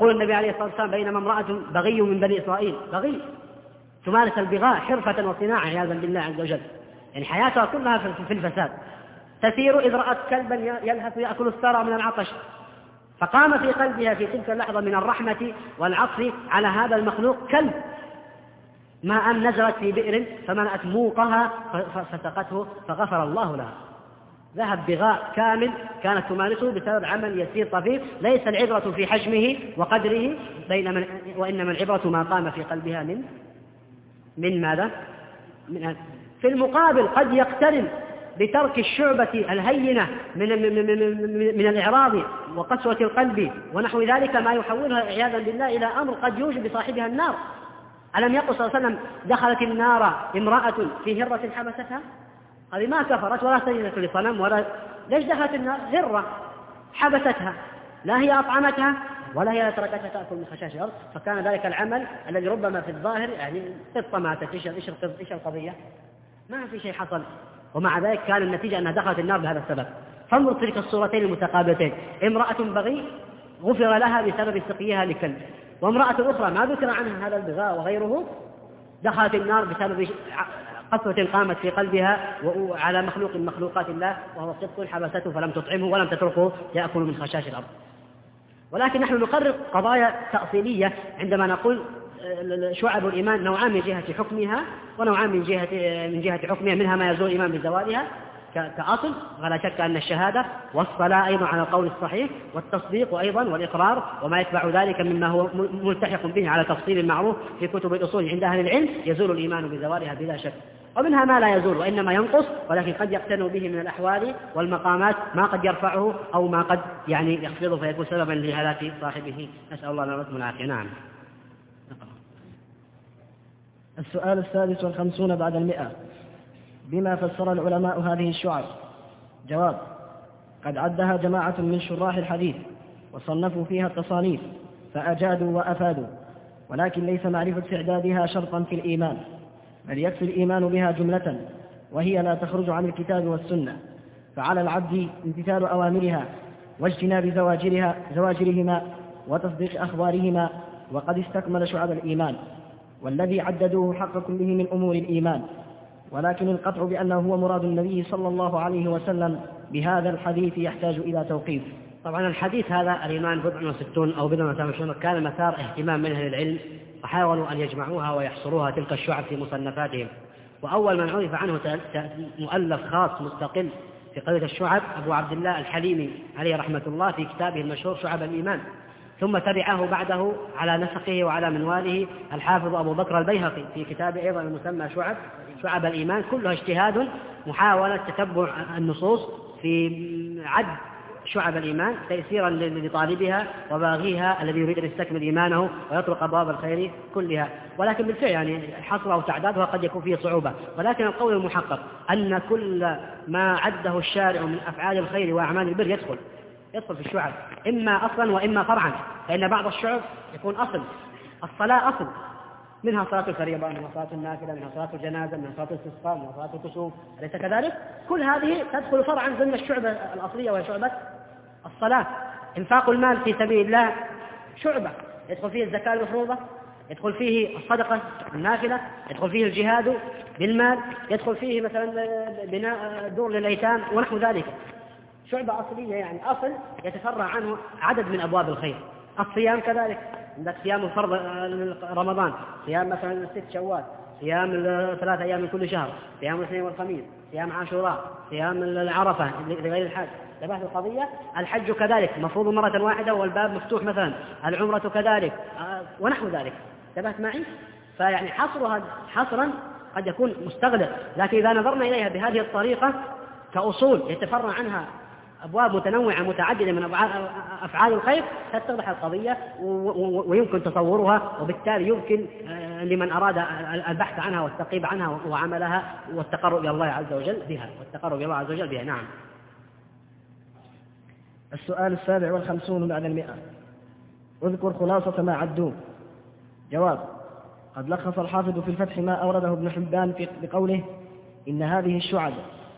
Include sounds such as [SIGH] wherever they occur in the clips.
يقول النبي عليه الصلاة والسلام بينما امرأة بغي من بني إسرائيل. بغي. تمارس البغاء حرفة وصناعة عياذا بالله عز وجل. يعني حياتها كلها في الفساد. تسير إذ رأت كلبا يلهث يأكل الثرى من العطش. فقام في قلبها في تلك اللحظة من الرحمة والعطف على هذا المخلوق كلب. ما أن نزلت في بئر فملأت موقها فسقته فغفر الله لها. ذهب بغاء كامل كانت تمارسه بسبب عمل يسير طفيف ليس العبرة في حجمه وقدره بينما وإنما العبرة ما قام في قلبها من من ماذا؟ من في المقابل قد يقترن بترك الشعبة الهينة من من من الإعراض وقسوة القلب ونحو ذلك ما يحولها عياذا بالله إلى أمر قد يوجب بصاحبها النار ألم يقل صلى الله عليه وسلم دخلت النار امرأة في هرة حبستها هذه ما كفرت ولا سجدت لصنم ولا ليش دخلت النار؟ هرة حبستها. لا هي أطعمتها ولا هي تركتها تأكل من خشاش الأرض. فكان ذلك العمل الذي ربما في الظاهر يعني قطة ماتت. إيش إيش القضية؟ ما في شيء حصل. ومع ذلك كان النتيجة أنها دخلت النار بهذا السبب. فانظر تلك الصورتين المتقابلتين. امرأة بغي غفر لها بسبب سقيها لكلب. وامرأة أخرى ما ذكر عنها هذا البغاء وغيره دخلت النار بسبب قسوة قامت في قلبها وعلى مخلوق من مخلوقات الله وهو قط حبسته فلم تطعمه ولم تتركه يأكل من خشاش الأرض. ولكن نحن نقرر قضايا تأصيلية عندما نقول آه، شعب الإيمان نوعان من جهة حكمها ونوعان من جهة من جهة حكمها منها ما يزول الإيمان بزوالها كأصل. ولا شك أن الشهادة والصلاة أيضا على القول الصحيح والتصديق أيضا والإقرار وما يتبع ذلك مما هو ملتحق به على تفصيل معروف في كتب الأصول عند أهل العلم يزول الإيمان بزوالها بلا شك. ومنها ما لا يزول وإنما ينقص ولكن قد يقتنوا به من الأحوال والمقامات ما قد يرفعه أو ما قد يعني يخفضه فيكون سببا لهلاك صاحبه. نسأل الله لنا ولكم العافية. نعم. السؤال السادس والخمسون بعد المئة. بما فسر العلماء هذه الشعر؟ جواب قد عدها جماعة من شراح الحديث وصنفوا فيها التصانيف فأجادوا وأفادوا ولكن ليس معرفة إعدادها شرطا في الإيمان. بل يكفي الإيمان بها جملة وهي لا تخرج عن الكتاب والسنة. فعلى العبد امتثال أوامرها واجتناب زواجرها زواجرهما وتصديق أخبارهما وقد استكمل شعب الإيمان. والذي عددوه حق كله من أمور الإيمان. ولكن القطع بأنه هو مراد النبي صلى الله عليه وسلم بهذا الحديث يحتاج إلى توقيف. طبعا الحديث هذا الإيمان بضع وستون أو بضع وثمان كان مثار اهتمام من أهل العلم وحاولوا أن يجمعوها ويحصروها تلك الشعب في مصنفاتهم. وأول من عرف عنه مؤلف خاص مستقل في قضية الشعب أبو عبد الله الحليمي عليه رحمة الله في كتابه المشهور شعب الإيمان. ثم تبعه بعده على نسقه وعلى منواله الحافظ أبو بكر البيهقي في كتابه أيضا المسمى شعب شعب الإيمان. كلها اجتهاد محاولة تتبع النصوص في عد شعب الإيمان تيسيرا لطالبها وباغيها الذي يريد أن يستكمل إيمانه ويطرق أبواب الخير كلها. ولكن بالفعل يعني حصرها وتعدادها قد يكون فيه صعوبة. ولكن القول المحقق أن كل ما عده الشارع من أفعال الخير وأعمال البر يدخل يدخل في الشعب إما أصلا وإما فرعا فإن بعض الشعب يكون أصل الصلاة أصل. منها صلاة الفريضة منها صلاة النافلة منها صلاة الجنازة منها صلاة الاستسقاء منها صلاة الكسوف. أليس كذلك؟ كل هذه تدخل فرعا ضمن الشعبة الأصلية وهي شعبة الصلاة. إنفاق المال في سبيل الله شعبة. يدخل فيه الزكاة المفروضة يدخل فيه الصدقة النافلة يدخل فيه الجهاد بالمال يدخل فيه مثلا بناء دور للأيتام ونحو ذلك. شعبة أصلية يعني. أصل يتفرع عنه عدد من أبواب الخير. الصيام كذلك. عندك صيام الفرض رمضان صيام مثلا ست شوال صيام ثلاث أيام من كل شهر صيام الاثنين والخميس صيام عاشوراء صيام العرفة لغير الحاج. انتبهت القضية؟ الحج كذلك مفروض مرة واحدة والباب مفتوح مثلا. العمرة كذلك. آه، ونحو ذلك. انتبهت معي؟ فيعني حصرها حصرا قد يكون مستغلق. لكن إذا نظرنا إليها بهذه الطريقة كأصول يتفرع عنها أبواب متنوعة متعددة من أفعال الخير تتضح القضية ويمكن تصورها وبالتالي يمكن آه، لمن أراد البحث عنها والتقيب عنها وعملها والتقرب إلى الله عز وجل بها. والتقرب إلى الله عز وجل بها. نعم. السؤال السابع والخمسون بعد المئة. اذكر خلاصة ما عدوه. جواب قد لخص الحافظ في الفتح ما أورده ابن حبان في بقوله إن هذه الشعب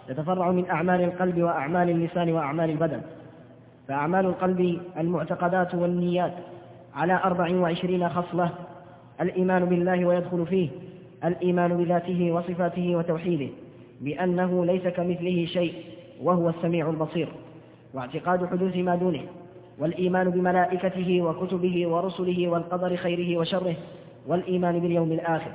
تتفرع من أعمال القلب وأعمال اللسان وأعمال البدن. فأعمال القلب المعتقدات والنيات على أربع وعشرين خصلة. الإيمان بالله ويدخل فيه. الإيمان بذاته وصفاته وتوحيده. بأنه ليس كمثله شيء وهو السميع البصير. واعتقاد حدوث ما دونه والإيمان بملائكته وكتبه ورسله والقدر خيره وشره والإيمان باليوم الآخر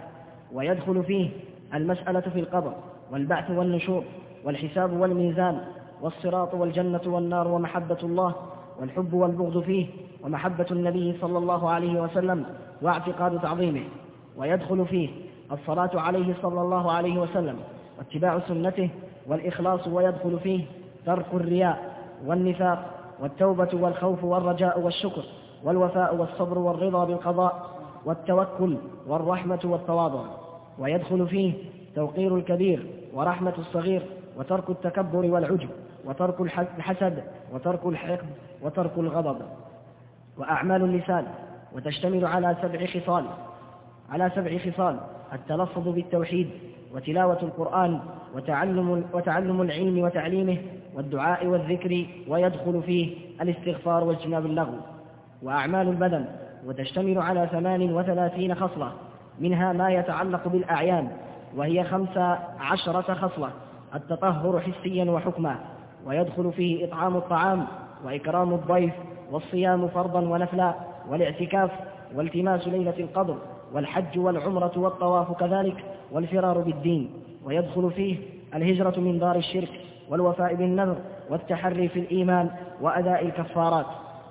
ويدخل فيه المسألة في القبر والبعث والنشور والحساب والميزان والصراط والجنة والنار ومحبة الله والحب والبغض فيه ومحبة النبي صلى الله عليه وسلم واعتقاد تعظيمه ويدخل فيه الصلاة عليه صلى الله عليه وسلم واتباع سنته والإخلاص ويدخل فيه ترك الرياء والنفاق والتوبة والخوف والرجاء والشكر والوفاء والصبر والرضا بالقضاء والتوكل والرحمة والتواضع. ويدخل فيه توقير الكبير ورحمة الصغير وترك التكبر والعجب وترك الحسد وترك الحقد وترك الغضب. وأعمال اللسان وتشتمل على سبع خصال على سبع خصال التلفظ بالتوحيد وتلاوة القرآن وتعلم, وتعلم العلم وتعليمه والدعاء والذكر ويدخل فيه الاستغفار واجتناب اللغو وأعمال البدن وتشتمل على ثمان وثلاثين خصلة منها ما يتعلق بالأعيان وهي خمس عشرة خصلة التطهر حسيا وحكما ويدخل فيه إطعام الطعام وإكرام الضيف والصيام فرضا ونفلا والاعتكاف والتماس ليلة القدر والحج والعمرة والطواف كذلك والفرار بالدين ويدخل فيه الهجرة من دار الشرك والوفاء بالنذر والتحري في الإيمان وأداء الكفارات.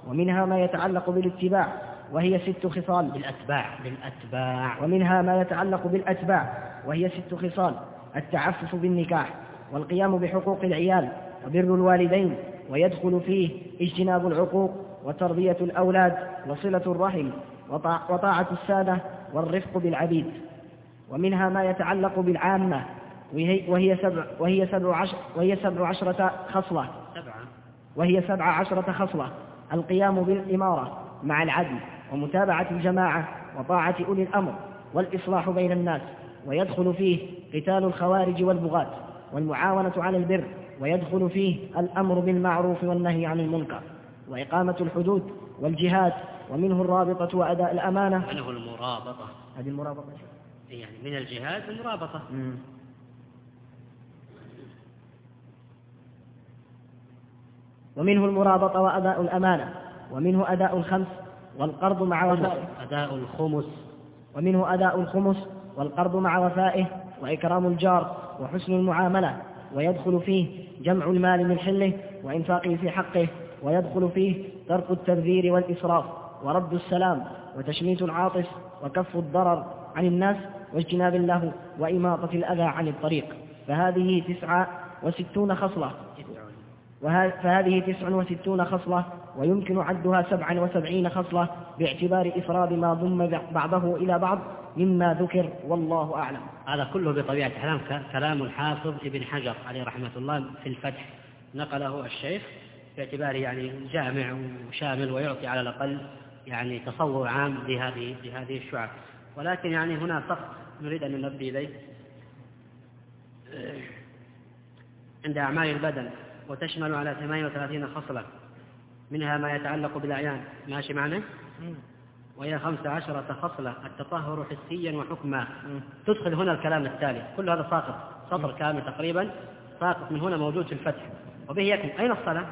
ومنها ما يتعلق بالاتباع وهي ست خصال. بالأتباع بالأتباع. ومنها ما يتعلق بالأتباع وهي ست خصال. التعفف بالنكاح والقيام بحقوق العيال وبر الوالدين ويدخل فيه اجتناب العقوق وتربية الأولاد وصلة الرحم وطاعة السادة والرفق بالعبيد. ومنها ما يتعلق بالعامة وهي سبع وهي سبع عشر وهي سبع عشرة خصلة. سبعة. وهي سبع عشرة خصلة. القيام بالإمارة مع العدل ومتابعة الجماعة وطاعة أولي الأمر والإصلاح بين الناس ويدخل فيه قتال الخوارج والبغاة والمعاونة على البر ويدخل فيه الأمر بالمعروف والنهي عن المنكر وإقامة الحدود والجهاد ومنه الرابطة وأداء الأمانة. منه المرابطة. هذه المرابطة يعني من الجهاد المرابطة. مم. ومنه المرابطة وأداء الأمانة ومنه أداء الخمس والقرض مع وفائه. أداء الخمس. ومنه أداء الخمس والقرض مع وفائه وإكرام الجار وحسن المعاملة ويدخل فيه جمع المال من حله وإنفاقه في حقه ويدخل فيه ترك التبذير والإسراف ورد السلام وتشميت العاطف وكف الضرر عن الناس واجتناب الله وإماطة الأذى عن الطريق. فهذه تسعة وستون خصلة. فهذه تسع وستون خصلة ويمكن عدها سبعا وسبعين خصلة باعتبار إفراد ما ضم بعضه إلى بعض مما ذكر والله أعلم. هذا كله بطبيعة الكلام كلام الحافظ ابن حجر عليه رحمة الله في الفتح. نقله الشيخ باعتباره يعني جامع وشامل ويعطي على الأقل يعني تصور عام لهذه لهذه الشعب. ولكن يعني هنا سقط. نريد أن ننبه إليه. عند أعمال البدن. وتشمل على 38 خصلة منها ما يتعلق بالأعيان. ماشي معنا؟ وهي خمس عشرة خصلة التطهر حسيا وحكما. تدخل هنا الكلام التالي. كل هذا ساقط سطر كامل تقريبا ساقط من هنا موجود في الفتح. وبه يكون أين الصلاة؟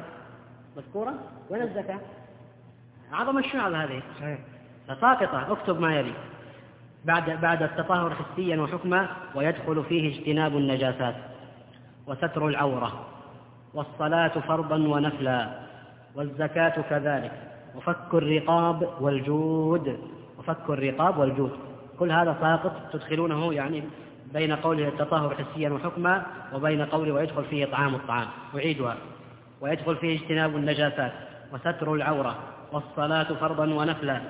مذكورة؟ وين الزكاة؟ عظم الشعب هذه. فساقطة. اكتب ما يلي. بعد بعد التطهر حسيا وحكما ويدخل فيه اجتناب النجاسات وستر العورة. والصلاة فرضا ونفلا والزكاة كذلك. وفك الرقاب والجود وفك الرقاب والجود. كل هذا ساقط تدخلونه يعني بين قوله التطهر حسيا وحكما وبين قوله ويدخل فيه طعام الطعام. أعيدها. ويدخل فيه اجتناب النجاسات. وستر العورة. والصلاة فرضا ونفلا.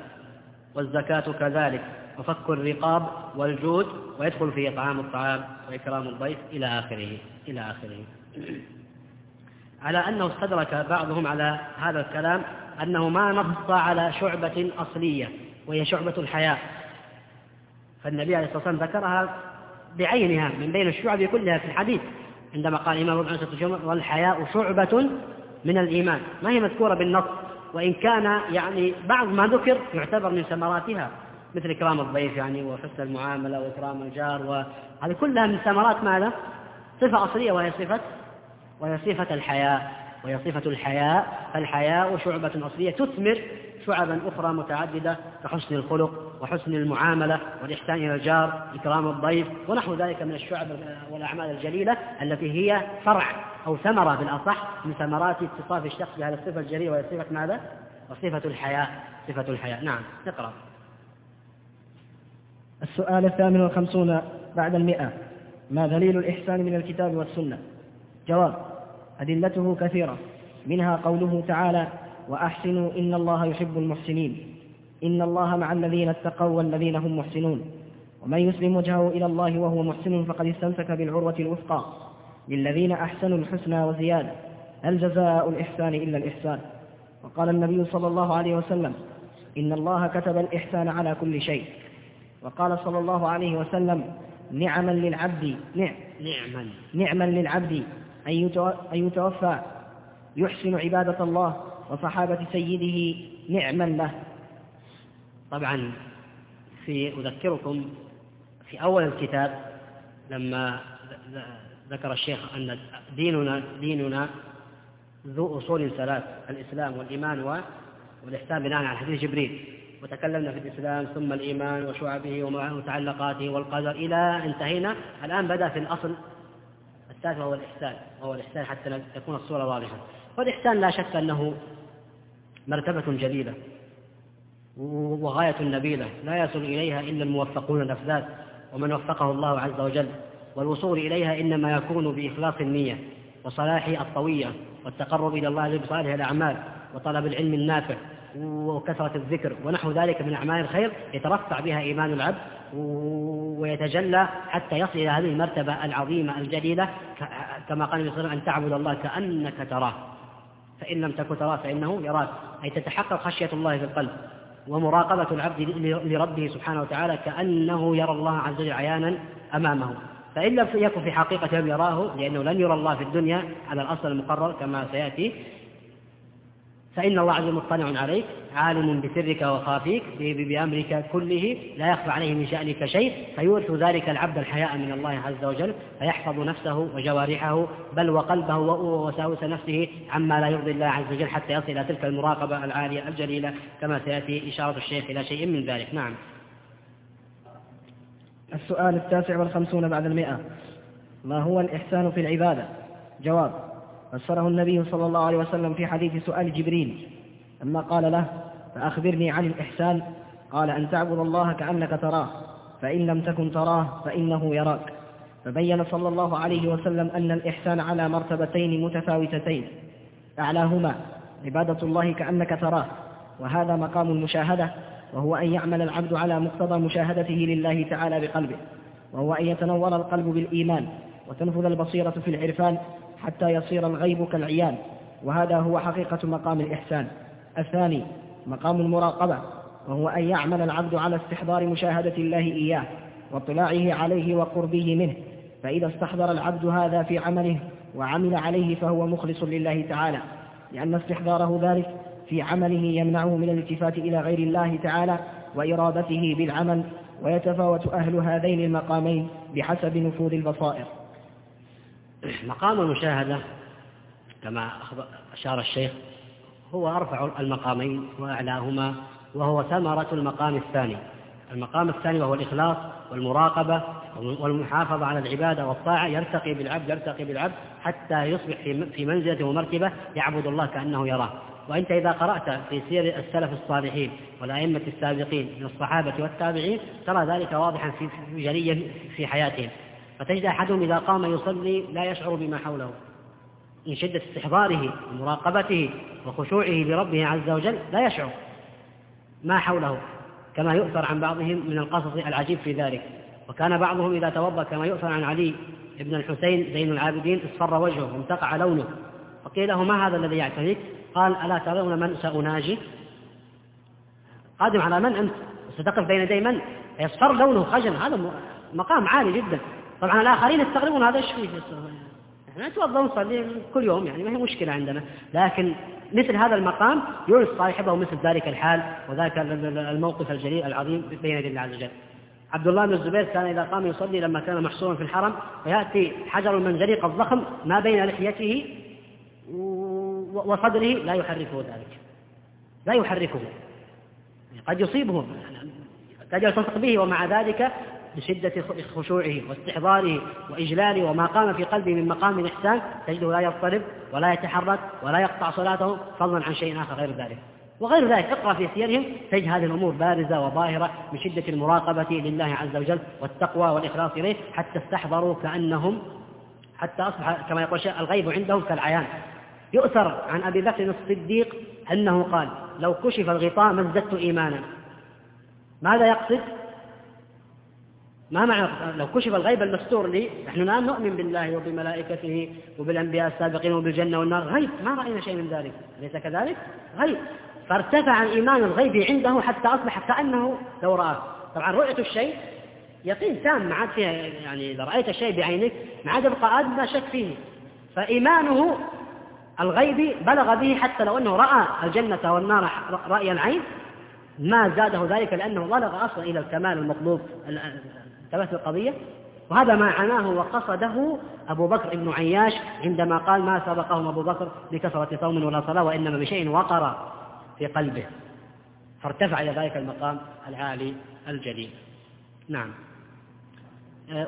والزكاة كذلك. وفك الرقاب والجود. ويدخل فيه طعام الطعام. وإكرام الضيف إلى آخره. إلى آخره. على أنه استدرك بعضهم على هذا الكلام أنه ما نص على شعبة أصلية وهي شعبة الحياء فالنبي عليه الصلاة والسلام ذكرها بعينها من بين الشعب كلها في الحديث عندما قال الإمام ابن والحياء شعبة من الإيمان ما هي مذكورة بالنص وإن كان يعني بعض ما ذكر يعتبر من ثمراتها مثل إكرام الضيف يعني وحسن المعاملة وإكرام الجار وهذه كلها من ثمرات ماذا؟ صفة أصلية وهي صفة وهي صفة الحياء وهي صفة الحياء فالحياء شعبة أصلية تثمر شعبا أخرى متعددة كحسن الخلق وحسن المعاملة والإحسان إلى الجار إكرام الضيف ونحو ذلك من الشعب والأعمال الجليلة التي هي فرع أو ثمرة بالأصح من ثمرات اتصاف الشخص بهذه الصفة الجليلة وهي صفة ماذا؟ وصفة الحياء صفة الحياء. نعم اقرأ السؤال الثامن والخمسون بعد المئة. ما دليل الإحسان من الكتاب والسنة؟ جواب. أدلته كثيرة. منها قوله تعالى وأحسنوا إن الله يحب المحسنين. إن الله مع الذين اتقوا والذين هم محسنون. ومن يسلم وجهه إلى الله وهو محسن فقد استمسك بالعروة الوثقى. للذين أحسنوا الحسنى وزيادة. هل جزاء الإحسان إلا الإحسان؟ وقال النبي صلى الله عليه وسلم إن الله كتب الإحسان على كل شيء. وقال صلى الله عليه وسلم نعما للعبد نعم. نعما. نعما للعبد. أن يتوفى يحسن عبادة الله وصحابة سيده نعما له. طبعا في أذكركم في أول الكتاب لما ذكر الشيخ أن ديننا ديننا ذو أصول ثلاث الإسلام والإيمان والإحسان بناء على حديث جبريل. وتكلمنا في الإسلام ثم الإيمان وشعبه ومتعلقاته والقدر إلى انتهينا الآن بدأ في الأصل الثالث وهو الإحسان وهو الإحسان حتى تكون الصورة واضحة. والإحسان لا شك أنه مرتبة جليلة وغاية نبيلة لا يصل إليها إلا الموفقون الأفذاذ ومن وفقه الله عز وجل والوصول إليها إنما يكون بإخلاص النية وصلاح الطوية والتقرب إلى الله بصالح الأعمال وطلب العلم النافع وكثرة الذكر ونحو ذلك من أعمال الخير يترفع بها إيمان العبد ويتجلى حتى يصل إلى هذه المرتبة العظيمة الجليلة كما قال النبي صلى الله عليه وسلم أن تعبد الله كأنك تراه. فإن لم تكن تراه فإنه يراك أي تتحقق خشية الله في القلب ومراقبة العبد لربه سبحانه وتعالى كأنه يرى الله عز وجل عيانا أمامه. فإن لم يكن في حقيقة يراه لأنه لن يرى الله في الدنيا على الأصل المقرر كما سيأتي. فإن الله عز وجل مطلع عليك عالم بسرك وخافيك بأمرك كله لا يخفى عليه من شأنك شيء فيورث ذلك العبد الحياء من الله عز وجل فيحفظ نفسه وجوارحه بل وقلبه ووساوس نفسه عما لا يرضي الله عز وجل حتى يصل إلى تلك المراقبة العالية الجليلة كما سيأتي إشارة الشيخ إلى شيء من ذلك. نعم. السؤال التاسع والخمسون بعد المئة. ما هو الإحسان في العبادة؟ جواب فسره النبي صلى الله عليه وسلم في حديث سؤال جبريل لما قال له فأخبرني عن الإحسان قال أن تعبد الله كأنك تراه فإن لم تكن تراه فإنه يراك فبين صلى الله عليه وسلم أن الإحسان على مرتبتين متفاوتتين أعلاهما عبادة الله كأنك تراه وهذا مقام المشاهدة وهو أن يعمل العبد على مقتضى مشاهدته لله تعالى بقلبه وهو أن يتنور القلب بالإيمان وتنفذ البصيرة في العرفان حتى يصير الغيب كالعيان. وهذا هو حقيقة مقام الإحسان. الثاني مقام المراقبة وهو أن يعمل العبد على استحضار مشاهدة الله إياه واطلاعه عليه وقربه منه. فإذا استحضر العبد هذا في عمله وعمل عليه فهو مخلص لله تعالى. لأن استحضاره ذلك في عمله يمنعه من الالتفات إلى غير الله تعالى وإرادته بالعمل ويتفاوت أهل هذين المقامين بحسب نفوذ البصائر. مقام المشاهدة كما أشار الشيخ هو أرفع المقامين وأعلاهما وهو ثمرة المقام الثاني. المقام الثاني وهو الإخلاص والمراقبة والمحافظة على العبادة والطاعة يرتقي بالعبد يرتقي بالعبد حتى يصبح في منزلة ومرتبة يعبد الله كأنه يراه. وأنت إذا قرأت في سير السلف الصالحين والأئمة السابقين من الصحابة والتابعين ترى ذلك واضحا في جليا في حياتهم. فتجد أحدهم إذا قام يصلي لا يشعر بما حوله. من شدة استحضاره ومراقبته وخشوعه لربه عز وجل لا يشعر ما حوله كما يؤثر عن بعضهم من القصص العجيب في ذلك. وكان بعضهم إذا توضأ كما يؤثر عن علي بن الحسين زين العابدين اصفر وجهه وامتقع لونه. فقيل له ما هذا الذي يعتريك قال ألا ترون من سأناجي؟ قادم على من أنت؟ ستقف بين يدي من؟ يصفر لونه خجل هذا مقام عالي جدا. طبعا الآخرين يستغربون هذا إيش فيه؟ نتوضأ ونصلي كل يوم يعني ما هي مشكلة عندنا. لكن مثل هذا المقام يورث صاحبه مثل ذلك الحال وذاك الموقف الجليل العظيم بين يدي الله عز وجل. عبد الله بن الزبير كان إذا قام يصلي لما كان محصورا في الحرم فيأتي حجر المنجليق الضخم ما بين لحيته وصدره لا يحركه ذلك. لا يحركه قد يصيبه قد يلتصق به ومع ذلك بشدة خشوعه واستحضاره وإجلاله وما قام في قلبه من مقام الإحسان تجده لا يضطرب ولا يتحرك ولا يقطع صلاته فضلا عن شيء آخر غير ذلك. وغير ذلك اقرأ في سيرهم تجد هذه الأمور بارزة وظاهرة من شدة المراقبة لله عز وجل والتقوى والإخلاص إليه حتى استحضروا كأنهم حتى أصبح كما يقول الغيب عندهم كالعيان. يؤثر عن أبي بكر الصديق أنه قال لو كشف الغطاء ما ازددت إيمانا. ماذا يقصد؟ ما معنى لو كشف الغيب المستور لي نحن الآن نؤمن بالله وبملائكته وبالأنبياء السابقين وبالجنة والنار. غيب. ما رأينا شيء من ذلك. أليس كذلك؟ غيب. فارتفع الإيمان الغيبي عنده حتى أصبح كأنه لو رآه. طبعا رؤية الشيء يقين تام ما عاد فيها يعني إذا رأيت الشيء بعينك ما عاد يبقى أدنى شك فيه. فإيمانه الغيبي بلغ به حتى لو أنه رأى الجنة والنار رأي العين ما زاده ذلك لأنه بلغ أصلا إلى الكمال المطلوب انتبهت القضية وهذا ما عناه وقصده أبو بكر بن عياش عندما قال ما سبقهم أبو بكر بكثرة صوم ولا صلاة وإنما بشيء وقر في قلبه. فارتفع إلى ذلك المقام العالي الجليل. نعم.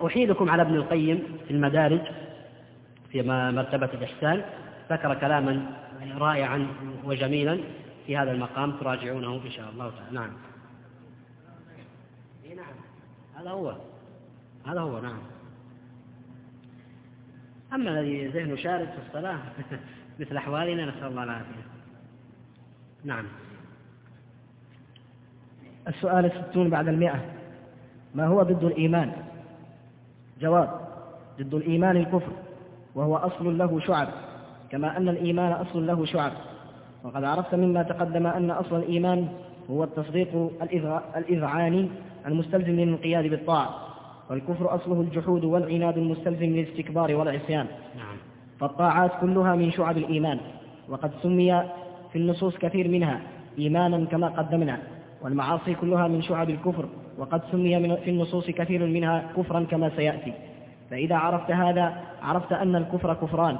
أحيلكم على ابن القيم في المدارج في مرتبة الإحسان ذكر كلاما رائعا وجميلا في هذا المقام تراجعونه إن شاء الله تعالى. نعم. نعم. هذا هو. هذا هو نعم. أما الذي ذهنه شارد في الصلاة [LAUGHS] مثل أحوالنا نسأل الله العافية. نعم. السؤال الستون بعد المئة. ما هو ضد الإيمان؟ جواب ضد الإيمان الكفر وهو أصل له شعب كما أن الإيمان أصل له شعب. وقد عرفت مما تقدم أن أصل الإيمان هو التصديق الإذعاني المستلزم للانقياد بالطاعة. والكفر أصله الجحود والعناد المستلزم للاستكبار والعصيان. نعم. فالطاعات كلها من شعب الإيمان وقد سمي في النصوص كثير منها إيمانا كما قدمنا والمعاصي كلها من شعب الكفر وقد سمي في النصوص كثير منها كفرا كما سيأتي. فإذا عرفت هذا عرفت أن الكفر كفران.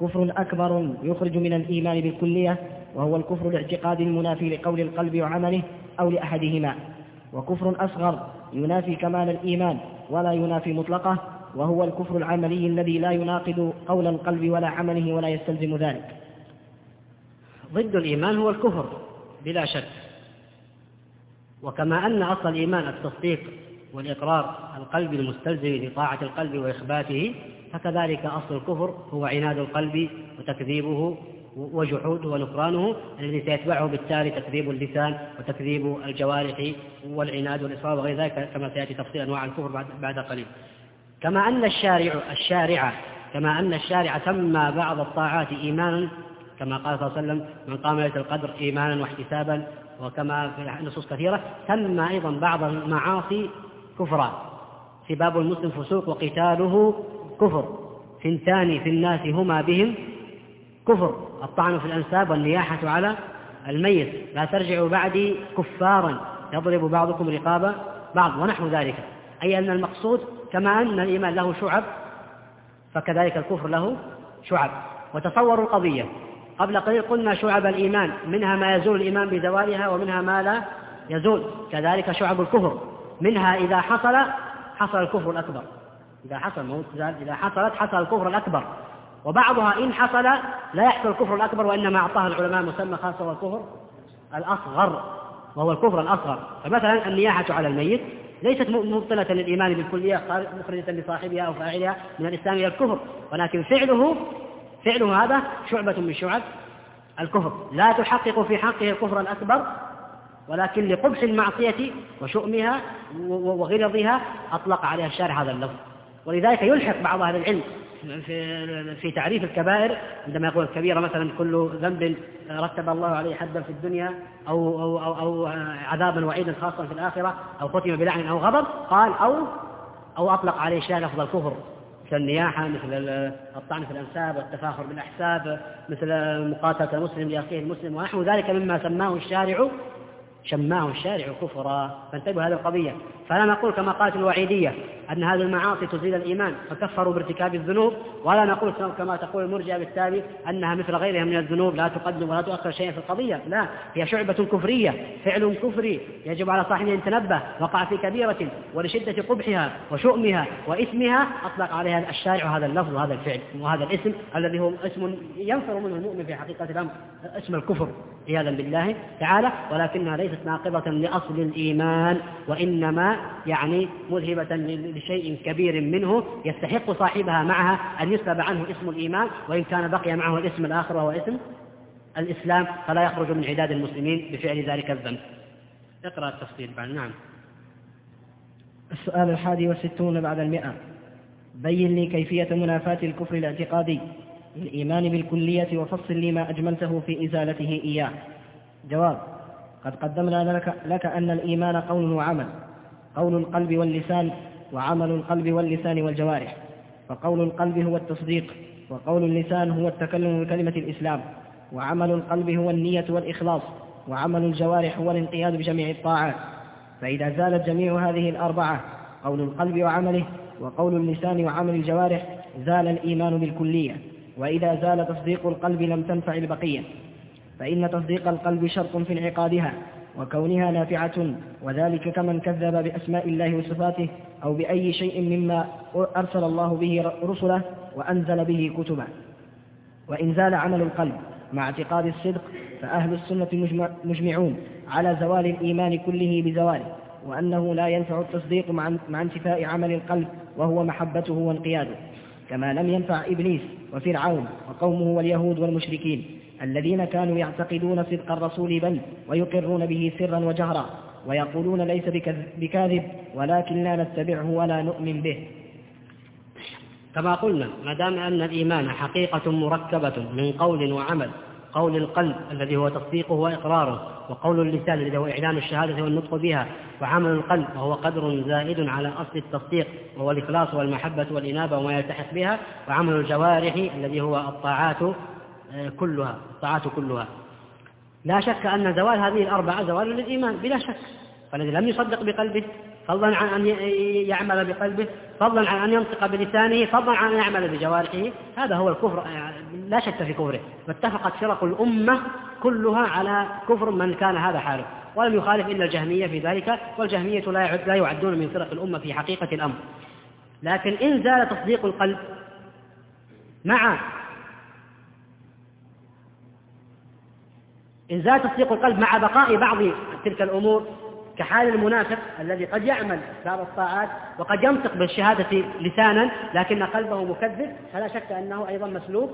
كفر أكبر يخرج من الإيمان بالكلية وهو الكفر الاعتقادي المنافي لقول القلب وعمله أو لأحدهما. وكفر أصغر ينافي كمال الإيمان ولا ينافي مطلقه وهو الكفر العملي الذي لا يناقض قول القلب ولا عمله ولا يستلزم ذلك. ضد الإيمان هو الكفر بلا شك. وكما أن أصل الإيمان التصديق والإقرار القلب المستلزم لطاعة القلب وإخباته فكذلك أصل الكفر هو عناد القلب وتكذيبه وجحوده ونكرانه الذي سيتبعه بالتالي تكذيب اللسان وتكذيب الجوارح والعناد والإصرار وغير ذلك كما سيأتي تفصيل أنواع الكفر بعد, بعد قليل. كما أن الشارع الشارع كما أن الشارع سمى بعض الطاعات إيمانا كما قال صلى الله عليه وسلم من قام ليلة القدر إيمانا واحتسابا وكما في نصوص كثيرة سمى أيضا بعض المعاصي كفرا. سباب المسلم فسوق وقتاله كفر. ثنتان في الناس هما بهم كفر الطعن في الأنساب والنياحة على الميت. لا ترجعوا بعدي كفارا يضرب بعضكم رقاب بعض ونحو ذلك. أي أن المقصود كما أن الإيمان له شعب فكذلك الكفر له شعب. وتصوروا القضية. قبل قليل قلنا شعب الإيمان منها ما يزول الإيمان بزوالها ومنها ما لا يزول. كذلك شعب الكفر. منها إذا حصل حصل الكفر الأكبر. إذا حصل موت إذا حصلت حصل الكفر الأكبر. وبعضها إن حصل لا يحصل الكفر الأكبر وإنما أعطاها العلماء مسمى خاصة والكفر الأصغر وهو الكفر الأصغر. فمثلا النياحة على الميت ليست مبطلة للإيمان بالكلية مخرجة لصاحبها أو فاعلها من الإسلام إلى الكفر. ولكن فعله فعله هذا شعبة من شعب الكفر. لا تحقق في حقه الكفر الأكبر ولكن لقبح المعصية وشؤمها وغلظها أطلق عليها الشارع هذا اللفظ. ولذلك يلحق بعض أهل العلم في في تعريف الكبائر عندما يقول الكبيرة مثلا كل ذنب رتب الله عليه حدا في الدنيا أو أو أو, أو عذابا وعيدا خاصا في الآخرة أو ختم بلعن أو غضب قال أو أو أطلق عليه شيء لفظ الكفر مثل النياحة مثل الطعن في الأنساب والتفاخر بالأحساب مثل مقاتلة المسلم لأخيه المسلم ونحو ذلك مما سماه الشارع شماه الشارع كفرا. فانتبهوا هذه القضية. فلا نقول كما قالت الوعيدية أن هذه المعاصي تزيل الإيمان فكفروا بارتكاب الذنوب ولا نقول كما تقول المرجئة بالتالي أنها مثل غيرها من الذنوب لا تقدم ولا تؤخر شيئا في القضية لا هي شعبة كفرية فعل كفري يجب على صاحبه أن يتنبه وقع في كبيرة ولشدة قبحها وشؤمها وإثمها أطلق عليها الشارع هذا اللفظ وهذا الفعل وهذا الاسم الذي هو اسم ينفر منه المؤمن في حقيقة الأمر اسم الكفر عياذا بالله تعالى ولكنها ليست ناقضة لأصل الإيمان وإنما يعني مذهبة لشيء كبير منه يستحق صاحبها معها أن يسلب عنه اسم الإيمان وإن كان بقي معه الاسم الآخر وهو اسم الإسلام فلا يخرج من عداد المسلمين بفعل ذلك الذنب. اقرأ التفصيل بعد. نعم. السؤال الحادي والستون بعد المئة. بين لي كيفية منافاة الكفر الاعتقادي للإيمان بالكلية وفصل لي ما أجملته في إزالته إياه؟ جواب قد قدمنا لك, لك أن الإيمان قول وعمل. قول القلب واللسان وعمل القلب واللسان والجوارح فقول القلب هو التصديق وقول اللسان هو التكلم بكلمة الإسلام وعمل القلب هو النية والإخلاص وعمل الجوارح هو الانقياد بجميع الطاعات. فإذا زالت جميع هذه الأربعة قول القلب وعمله وقول اللسان وعمل الجوارح زال الإيمان بالكلية. وإذا زال تصديق القلب لم تنفع البقية. فإن تصديق القلب شرط في انعقادها. وكونها نافعة وذلك كمن كذب بأسماء الله وصفاته أو بأي شيء مما أرسل الله به رسله وأنزل به كتبه وإن زال عمل القلب مع اعتقاد الصدق فأهل السنة مجمعون على زوال الإيمان كله بزواله وأنه لا ينفع التصديق مع انتفاء عمل القلب وهو محبته وانقياده كما لم ينفع إبليس وفرعون وقومه واليهود والمشركين. الذين كانوا يعتقدون صدق الرسول بل ويقرون به سرا وجهرا ويقولون ليس بكاذب ولكن لا نتبعه ولا نؤمن به. كما قلنا ما دام أن الإيمان حقيقة مركبة من قول وعمل قول القلب الذي هو تصديقه وإقراره وقول اللسان الذي هو إعلان الشهادة والنطق بها وعمل القلب وهو قدر زائد على أصل التصديق وهو الإخلاص والمحبة والإنابة وما يلتحق بها وعمل الجوارح الذي هو الطاعات كلها الطاعات كلها. لا شك أن زوال هذه الأربعة زوال للإيمان بلا شك. فالذي لم يصدق بقلبه فضلا عن أن يعمل بقلبه فضلا عن أن ينطق بلسانه فضلا عن أن يعمل بجوارحه هذا هو الكفر لا شك في كفره. فاتفقت فرق الأمة كلها على كفر من كان هذا حاله. ولم يخالف إلا الجهمية في ذلك والجهمية لا يعدون من فرق الأمة في حقيقة الأمر. لكن إن زال تصديق القلب مع إن زال تصديق القلب مع بقاء بعض تلك الأمور كحال المنافق الذي قد يعمل بعض الطاعات وقد ينطق بالشهادة لسانا لكن قلبه مكذب فلا شك أنه أيضا مسلوب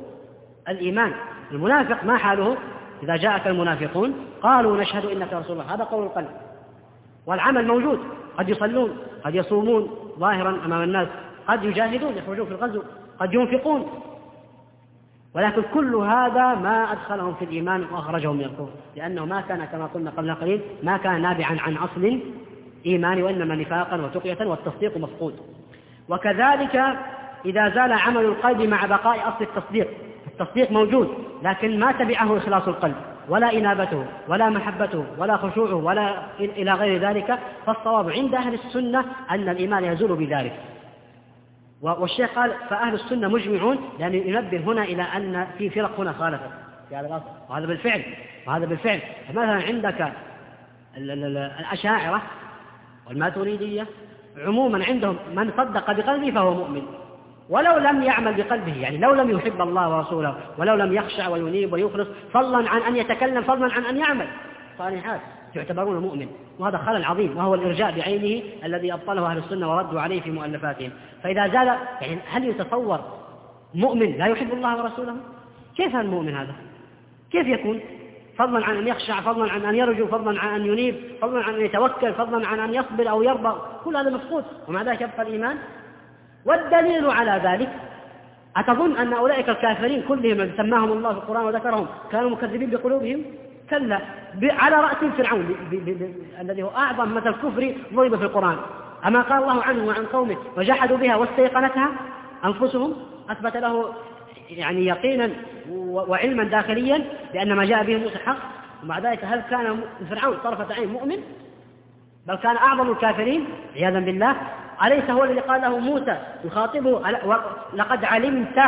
الإيمان. المنافق ما حاله؟ إذا جاءك المنافقون قالوا نشهد إنك رسول الله. هذا قول القلب. والعمل موجود. قد يصلون قد يصومون. ظاهرا أمام الناس قد يجاهدون يخرجون في الغزو قد ينفقون. ولكن كل هذا ما أدخلهم في الإيمان وأخرجهم من الكفر لأنه ما كان كما قلنا قبل قليل ما كان نابعا عن أصل إيمان وإنما نفاقا وتقية والتصديق مفقود. وكذلك إذا زال عمل القلب مع بقاء أصل التصديق التصديق موجود لكن ما تبعه إخلاص القلب ولا إنابته ولا محبته ولا خشوعه ولا إلى غير ذلك فالصواب عند أهل السنة أن الإيمان يزول بذلك. والشيخ قال فأهل السنة مجمعون لأن ينبه هنا إلى أن في فرق هنا خالفت في هذا الأصل. وهذا بالفعل. وهذا بالفعل. مثلا عندك الأشاعرة والماتريدية عموما عندهم من صدق بقلبه فهو مؤمن. ولو لم يعمل بقلبه يعني لو لم يحب الله ورسوله ولو لم يخشع وينيب ويخلص فضلا عن أن يتكلم فضلا عن أن يعمل. صالحات. يعتبرون مؤمن. وهذا خلل عظيم وهو الإرجاء بعينه الذي أبطله أهل السنة وردوا عليه في مؤلفاتهم. فإذا زال يعني هل يتصور مؤمن لا يحب الله ورسوله؟ كيف المؤمن هذا؟ كيف يكون؟ فضلا عن أن يخشع فضلا عن أن يرجو فضلا عن أن ينيب فضلا عن أن يتوكل فضلا عن أن يصبر أو يرضى. كل هذا مفقود. ومع ذلك يبقى الإيمان. والدليل على ذلك أتظن أن أولئك الكافرين كلهم سماهم الله في القرآن وذكرهم كانوا مكذبين بقلوبهم؟ كلا على رأس فرعون الذي هو أعظم مثل كفر ضرب في القرآن. أما قال الله عنه وعن قومه وجحدوا بها واستيقنتها؟ أنفسهم أثبت له يعني يقينا وعلما داخليا بأن ما جاء به موسى حق. ومع ذلك هل كان فرعون طرفة عين مؤمن؟ بل كان أعظم الكافرين؟ عياذا بالله. أليس هو الذي قال له موسى يخاطبه؟ لقد علمت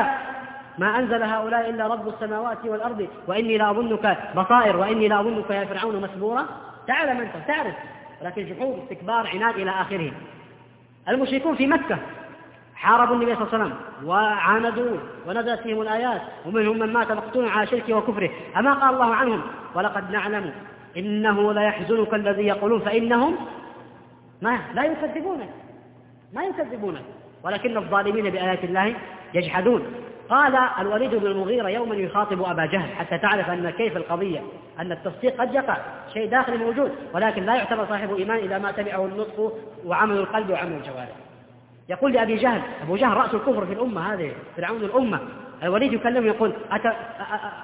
ما أنزل هؤلاء إلا رب السماوات والأرض وإني لأظنك بصائر وإني لأظنك يا فرعون مسبورا. تعلم أنت؟ تعرف. ولكن جحود استكبار عناد إلى آخره. المشركون في مكة. حاربوا النبي صلى الله عليه وسلم وعاندوه ونزلت فيهم الآيات. ومنهم من مات مقتولا على شركه وكفره. أما قال الله عنهم؟ ولقد نعلم إنه ليحزنك الذي يقولون فإنهم ما؟ لا يكذبونك. ما يكذبونك. ولكن الظالمين بآيات الله يجحدون. قال الوليد بن المغيرة يوما يخاطب أبا جهل حتى تعرف أن كيف القضية أن التصديق قد يقع شيء داخلي موجود ولكن لا يعتبر صاحب إيمان إذا ما تبعه النطق وعمل القلب وعمل الجوارح. يقول لأبي جهل أبو جهل رأس الكفر في الأمة هذه فرعون الأمة. الوليد يكلمه يقول أت...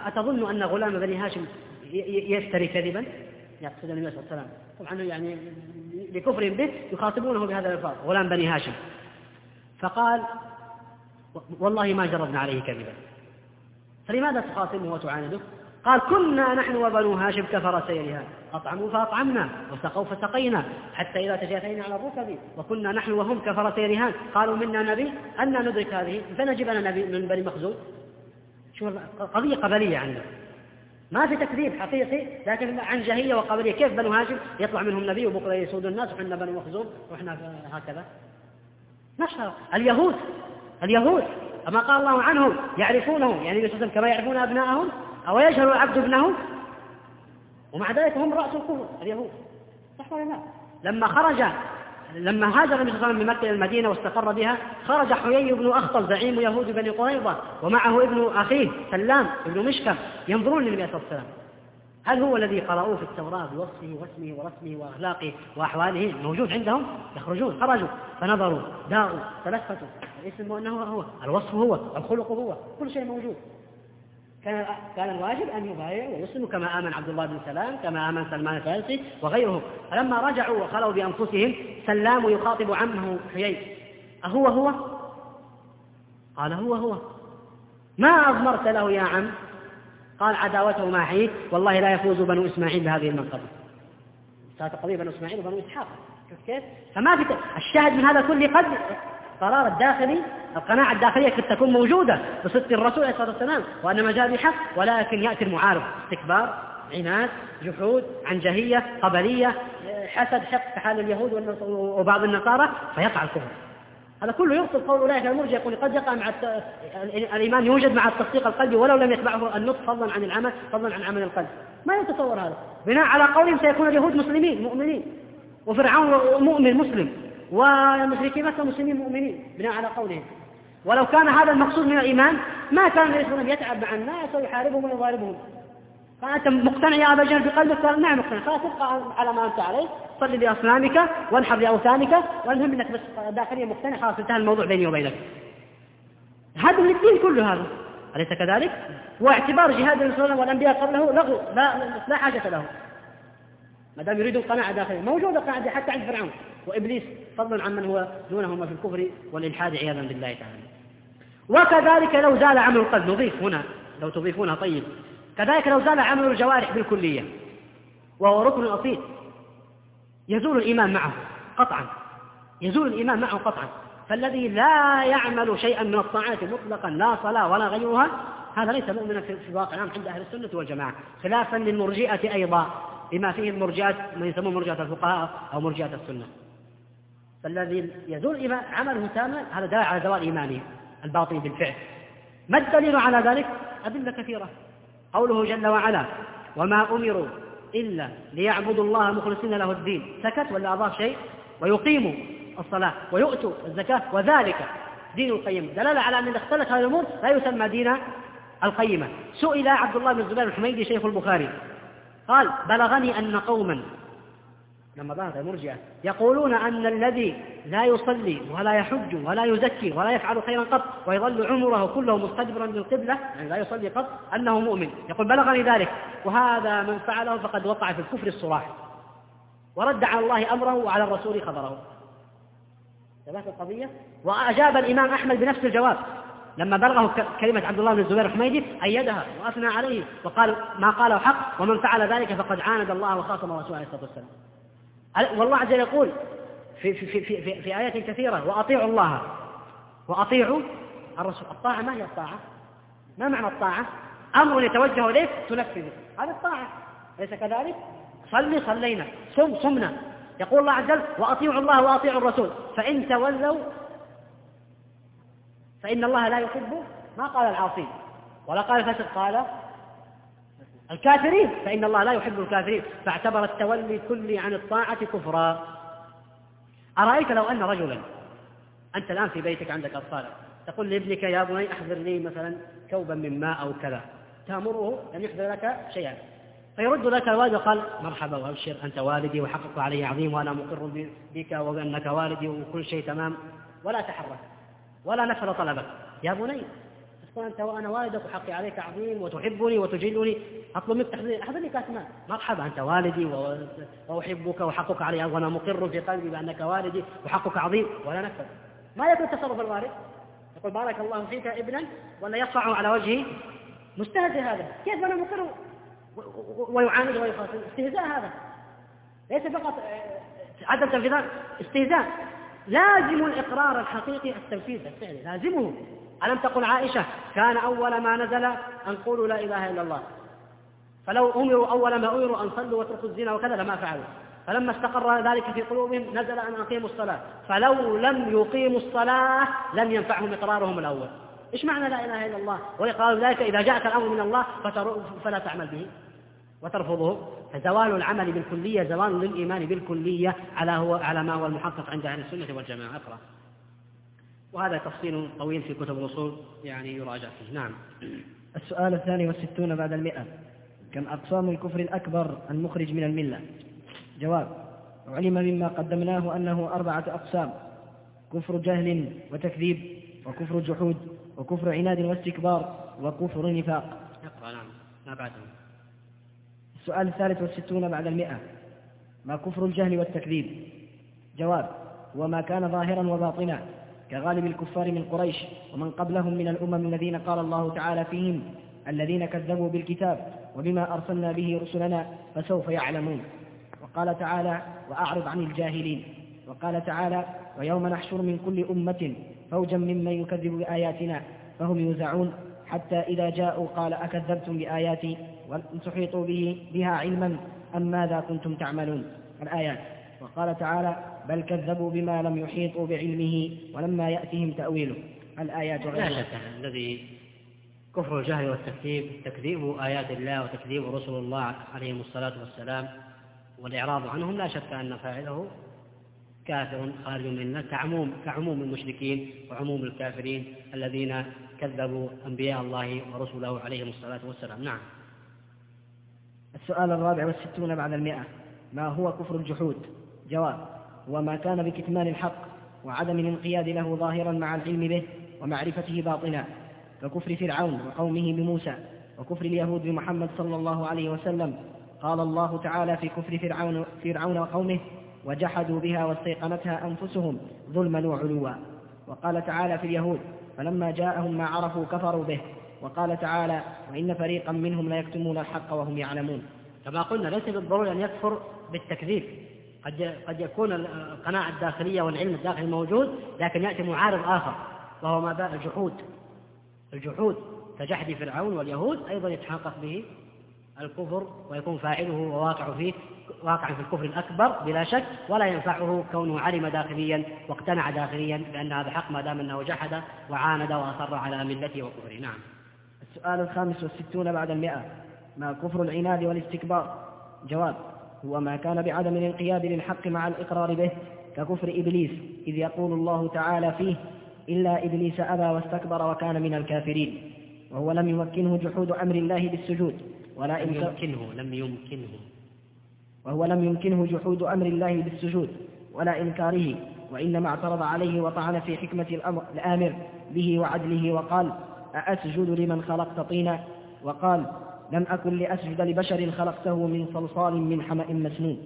أتظن أن غلام بني هاشم يفتري كذبا؟ يقصد النبي صلى الله عليه وسلم. طبعا يعني لكفرهم به يخاطبونه بهذا الألفاظ غلام بني هاشم. فقال والله ما جربنا عليه كذبا. فلماذا تخاصمه وتعانده؟ قال كنا نحن وبنو هاشم كفر سيرها أطعموا فأطعمنا وسقوا فسقينا حتى إذا تجاثينا على الركب وكنا نحن وهم كفر سيرها قالوا منا نبي أن ندرك هذه فنجب لنا نبي من بني مخزوم. شو قضية قبلية عنده ما في تكذيب حقيقي لكن عن جهية وقبلية. كيف بنو هاشم؟ يطلع منهم نبي وبكرة يسود الناس وحنا بنو مخزوم وحنا هكذا. نشر اليهود اليهود. أما قال الله عنهم؟ يعرفونهم. يعني النبي كما يعرفون أبناءهم أو يجهل العبد ابنه ومع ذلك هم رأس الكفر اليهود. صح ولا لا؟ لما خرج لما هاجر النبي صلى الله عليه وسلم من مكة إلى المدينة واستقر بها خرج حيي بن أخطل زعيم يهود بني قريظة ومعه ابن أخيه سلام ابن مشكم ينظرون للنبي صلى الله عليه وسلم. هل هو الذي قرأوه في التوراة بوصفه واسمه ورسمه وأخلاقه وأحواله؟ موجود عندهم؟ يخرجون خرجوا فنظروا داروا تلفتوا. الاسم أنه هو الوصف هو الخلق هو كل شيء موجود. كان كان الواجب أن يبايع ويسلموا كما آمن عبد الله بن سلام كما آمن سلمان الفارسي وغيرهم. فلما رجعوا وخلوا بأنفسهم سلام يخاطب عمه حيي. أهو هو؟ قال هو هو. ما أضمرت له يا عم؟ قال عداوته مع حي والله لا يفوز بنو إسماعيل بهذه المنقبة صارت قضية بنو إسماعيل وبنو إسحاق. شوف كيف؟ فما في الشاهد من هذا كله قد القرار الداخلي القناعة الداخلية قد تكون موجودة بصدق الرسول عليه الصلاة والسلام وأن ما جاء بحق ولكن يأتي المعارض. استكبار عناد جحود عنجهية قبلية حسد حق كحال اليهود وبعض النصارى فيقع الكفر. هذا كله يبطل قول أولئك المرجع يقول قد يقع مع الإيمان يوجد مع التصديق القلبي ولو لم يتبعه النطق فضلا عن العمل فضلا عن عمل القلب. ما يتصور هذا. بناء على قولهم سيكون اليهود مسلمين مؤمنين. وفرعون مؤمن مسلم. والمشركين مكة مسلمين مؤمنين بناء على قولهم. ولو كان هذا المقصود من الإيمان ما كان النبي صلى الله عليه وسلم يتعب مع الناس ويحاربهم ويضاربهم. فأنت مقتنع يا أبا جهل بقلبك قال نعم مقتنع. خلاص ابقى على ما أنت عليه. صل بأصنامك وانحر لأوثانك والمهم أنك بس داخليا مقتنع. خلاص انتهى الموضوع بيني وبينك. هذا من الدين كله هذا. أليس كذلك؟ واعتبار جهاد وسلم والأنبياء قبله لغو لا, لا حاجة له. ما دام يريدون قناعة داخلية. موجودة قناعة حتى عند فرعون. وإبليس فضلا عن من هو دونهما في الكفر والإلحاد عياذا بالله تعالى. وكذلك لو زال عمل القلب. نضيف هنا. لو تضيفونها طيب. كذلك لو زال عمل الجوارح بالكلية وهو ركن أصيل يزول الإيمان معه قطعا يزول الإيمان معه قطعا. فالذي لا يعمل شيئا من الطاعات مطلقا لا صلاة ولا غيرها هذا ليس مؤمنا في الواقع نعم عند أهل السنة والجماعة. خلافا للمرجئة أيضا بما فيه المرجئات ما يسمون مرجئة الفقهاء أو مرجئة السنة. فالذي يزول عمله تاما هذا داعي على زوال إيمانه الباطن بالفعل. ما الدليل على ذلك؟ أدلة كثيرة. قوله جل وعلا وما أمروا إلا ليعبدوا الله مخلصين له الدين. سكت ولا أضاف شيء؟ ويقيموا الصلاة ويؤتوا الزكاة وذلك دين القيم. دلالة على أن إذا هذه الأمور لا يسمى دين القيمة. سئل عبد الله بن الزبير الحميدي شيخ البخاري قال بلغني أن قوما لما ظهرت المرجئة يقولون أن الذي لا يصلي ولا يحج ولا يزكي ولا يفعل خيرا قط ويظل عمره كله مستدبرا بالقبلة يعني لا يصلي قط أنه مؤمن. يقول بلغني ذلك وهذا من فعله فقد وقع في الكفر الصراح ورد على الله أمره وعلى الرسول خبره. انتبهت القضية؟ وأجاب الإمام أحمد بنفس الجواب. لما بلغه كلمة عبد الله بن الزبير الحميدي أيدها وأثنى عليه وقال ما قاله حق ومن فعل ذلك فقد عاند الله وخاصم رسوله عليه الصلاة والسلام. والله عز وجل يقول في, في, في, في, في آيات كثيرة وأطيعوا الله. وأطيعوا الرسول. الطاعة ما هي الطاعة؟ ما معنى الطاعة؟ أمر يتوجه إليك تنفذه. هذه الطاعة. أليس كذلك؟ صلي صلينا. صم صمنا. يقول الله عز وجل وأطيعوا الله وأطيعوا الرسول. فإن تولوا فإن الله لا يحب ما قال العاصين ولا قال الفاسق قال الكافرين فإن الله لا يحب الكافرين. فاعتبر التولي الكلي عن الطاعة كفرا. أرأيت لو أن رجلا أنت الآن في بيتك عندك أطفال تقول لابنك يا بني أحضر لي مثلا كوبا من ماء أو كذا تأمره أن يحضر لك شيئا. فيرد لك الوالد وقال مرحبا وأبشر أنت والدي وحقك علي عظيم وأنا مقر بك وأنك والدي وكل شيء تمام ولا تحرك ولا نفذ طلبك. يا بني تقول انت وأنا والدك وحقي عليك عظيم وتحبني وتجلني. أطلب منك احضر لي كاس ماء مرحبا أنت والدي وأحبك وحقك علي. وأنا مقر في قلبي بأنك والدي وحقك عظيم. ولا نفذ ما يكون تصرف الوالد يقول بارك الله فيك ابنا ولا يصفع على وجهه. مستهزئ هذا. كيف أنا مقر؟ ويعاند ويخاصم استهزاء هذا. ليس فقط آه، عدم تنفيذ. استهزاء. لازم الإقرار الحقيقي التنفيذ الفعلي. لازمه. ألم تقل عائشة كان أول ما نزل أن قولوا لا إله إلا الله؟ فلو أمروا أول ما أمروا أن صلوا واتركوا الزنا وكذا لما فعلوا. فلما استقر ذلك في قلوبهم نزل أن أقيموا الصلاة. فلو لم يقيموا الصلاة لم ينفعهم إقرارهم الأول. إيش معنى لا إله إلا الله؟ ويقال ذلك إذا جاءك الأمر من الله فلا تعمل به. وترفضه. فزوال العمل بالكلية زوال للإيمان بالكلية على هو على ما هو المحقق عند أهل السنة والجماعة. اقرأ. وهذا تفصيل طويل في كتب الأصول يعني يراجع فيه. نعم. السؤال الثاني والستون بعد المئة. كم أقسام الكفر الأكبر المخرج من الملة؟ جواب علم مما قدمناه أنه أربعة أقسام كفر جهل وتكذيب وكفر جحود وكفر عناد واستكبار وكفر نفاق. اقرأ نعم. ما بعدهم السؤال الثالث والستون بعد المئة ما كفر الجهل والتكذيب؟ جواب وما كان ظاهرا وباطنا. كغالب الكفار من قريش ومن قبلهم من الأمم الذين قال الله تعالى فيهم الذين كذبوا بالكتاب وبما أرسلنا به رسلنا فسوف يعلمون. وقال تعالى وأعرض عن الجاهلين. وقال تعالى ويوم نحشر من كل أمة فوجا ممن يكذب بآياتنا فهم يوزعون. حتى إذا جاءوا قال أكذبتم بآياتي ولم تحيطوا به بها علما أم ماذا كنتم تعملون؟ الآيات. وقال تعالى بل كذبوا بما لم يحيطوا بعلمه ولما يأتهم تأويله. الآيات لا شك الذي كفر الجهل والتكذيب تكذيب آيات الله وتكذيب رسل الله عليهم الصلاة والسلام والإعراض عنهم لا شك أن فاعله كافر خارج من كعموم كعموم المشركين وعموم الكافرين الذين كذبوا أنبياء الله ورسله عليهم الصلاة والسلام. نعم. السؤال الرابع والستون بعد المئة. ما هو كفر الجحود؟ جواب وما كان بكتمان الحق وعدم الانقياد له ظاهرا مع العلم به ومعرفته باطنا ككفر فرعون وقومه بموسى وكفر اليهود بمحمد صلى الله عليه وسلم قال الله تعالى في كفر فرعون, فرعون وقومه وجحدوا بها واستيقنتها أنفسهم ظلما وعلوا. وقال تعالى في اليهود فلما جاءهم ما عرفوا كفروا به. وقال تعالى وإن فريقا منهم لا يكتمون الحق وهم يعلمون. كما قلنا ليس بالضرورة أن يكفر بالتكذيب. قد قد يكون القناعة الداخلية والعلم الداخلي موجود لكن يأتي معارض آخر وهو ما بال الجحود. الجحود كجحد فرعون واليهود أيضا يتحقق به الكفر ويكون فاعله وواقع فيه واقع في الكفر الأكبر بلا شك ولا ينفعه كونه علم داخليا واقتنع داخليا بأن هذا حق ما دام أنه جحد وعاند وأصر على ملته وكفره. نعم. السؤال الخامس والستون بعد المئة. ما كفر العناد والاستكبار؟ جواب. هو ما كان بعدم الانقياد للحق مع الإقرار به ككفر إبليس إذ يقول الله تعالى فيه إلا إبليس أبى واستكبر وكان من الكافرين وهو لم يمكنه جحود أمر الله بالسجود ولا لم يمكنه لم يمكنه. وهو لم يمكنه جحود أمر الله بالسجود ولا إنكاره وإنما اعترض عليه وطعن في حكمة الأمر الآمر به وعدله وقال أأسجد لمن خلقت طينا؟ وقال لم أكن لأسجد لبشر خلقته من صلصال من حمأ مسنون.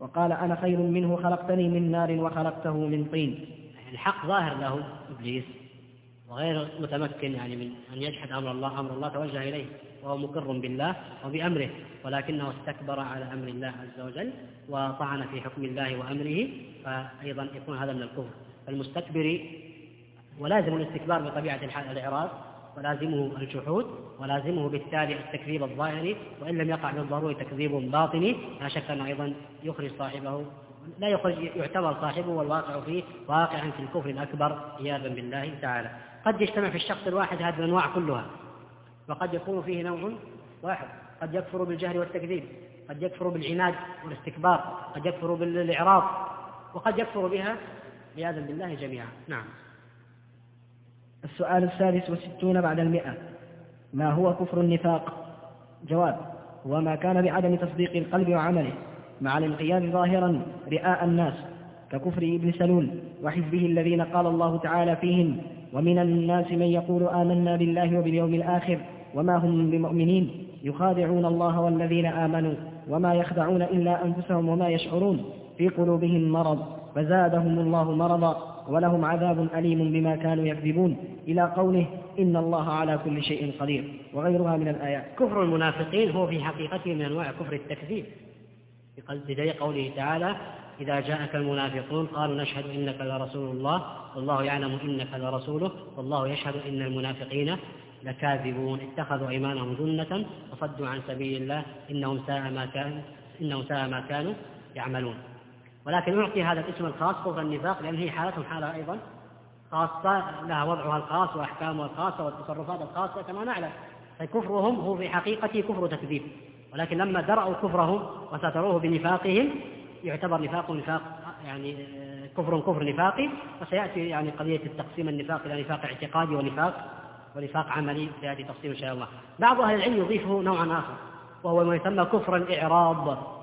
وقال أنا خير منه خلقتني من نار وخلقته من طين. الحق ظاهر له إبليس. وغير متمكن يعني من أن يجحد أمر الله أمر الله توجه إليه وهو مقر بالله وبأمره. ولكنه استكبر على أمر الله عز وجل وطعن في حكم الله وأمره فأيضا يكون هذا من الكفر. فالمستكبر ولازم الاستكبار بطبيعة الحال الإعراض ولازمه الجحود ولازمه بالتالي التكذيب الظاهري وإن لم يقع بالضروري تكذيب باطني لا شك أنه أيضا يخرج صاحبه لا يخرج يعتبر صاحبه والواقع فيه واقعا في الكفر الأكبر عياذا بالله تعالى. قد يجتمع في الشخص الواحد هذه الأنواع كلها وقد يكون فيه نوع واحد قد يكفر بالجهل والتكذيب قد يكفر بالعناد والاستكبار قد يكفر بالإعراض وقد يكفر بها عياذا بالله جميعا. نعم. السؤال السادس والستون بعد المئة. ما هو كفر النفاق؟ جواب هو ما كان بعدم تصديق القلب وعمله مع الانقياد ظاهرا رئاء الناس ككفر ابن سلول وحزبه الذين قال الله تعالى فيهم ومن الناس من يقول آمنا بالله وباليوم الآخر وما هم بمؤمنين يخادعون الله والذين آمنوا وما يخدعون إلا أنفسهم وما يشعرون في قلوبهم مرض فزادهم الله مرضا. ولهم عذاب أليم بما كانوا يكذبون. إلى قوله إن الله على كل شيء قدير وغيرها من الآيات. كفر المنافقين هو في حقيقته من أنواع كفر التكذيب. بدليل قوله تعالى إذا جاءك المنافقون قالوا نشهد إنك لرسول الله والله يعلم إنك لرسوله والله يشهد إن المنافقين لكاذبون. اتخذوا أيمانهم جنة وصدوا عن سبيل الله إنهم ساء ما كانوا إنهم ساء ما كانوا يعملون. ولكن أعطي هذا الاسم الخاص كفر النفاق لأن هي حالة حالة أيضا خاصة لها وضعها الخاص وأحكامها الخاصة والتصرفات الخاصة كما نعلم. فكفرهم هو في حقيقته كفر تكذيب. ولكن لما درأوا كفرهم وستروه بنفاقهم يعتبر نفاق نفاق يعني كفر كفر نفاقي. وسيأتي يعني قضية التقسيم النفاق إلى نفاق اعتقادي ونفاق ونفاق عملي سيأتي تفصيل إن شاء الله. بعض أهل العلم يضيفه نوعا آخر وهو ما يسمى كفر الإعراض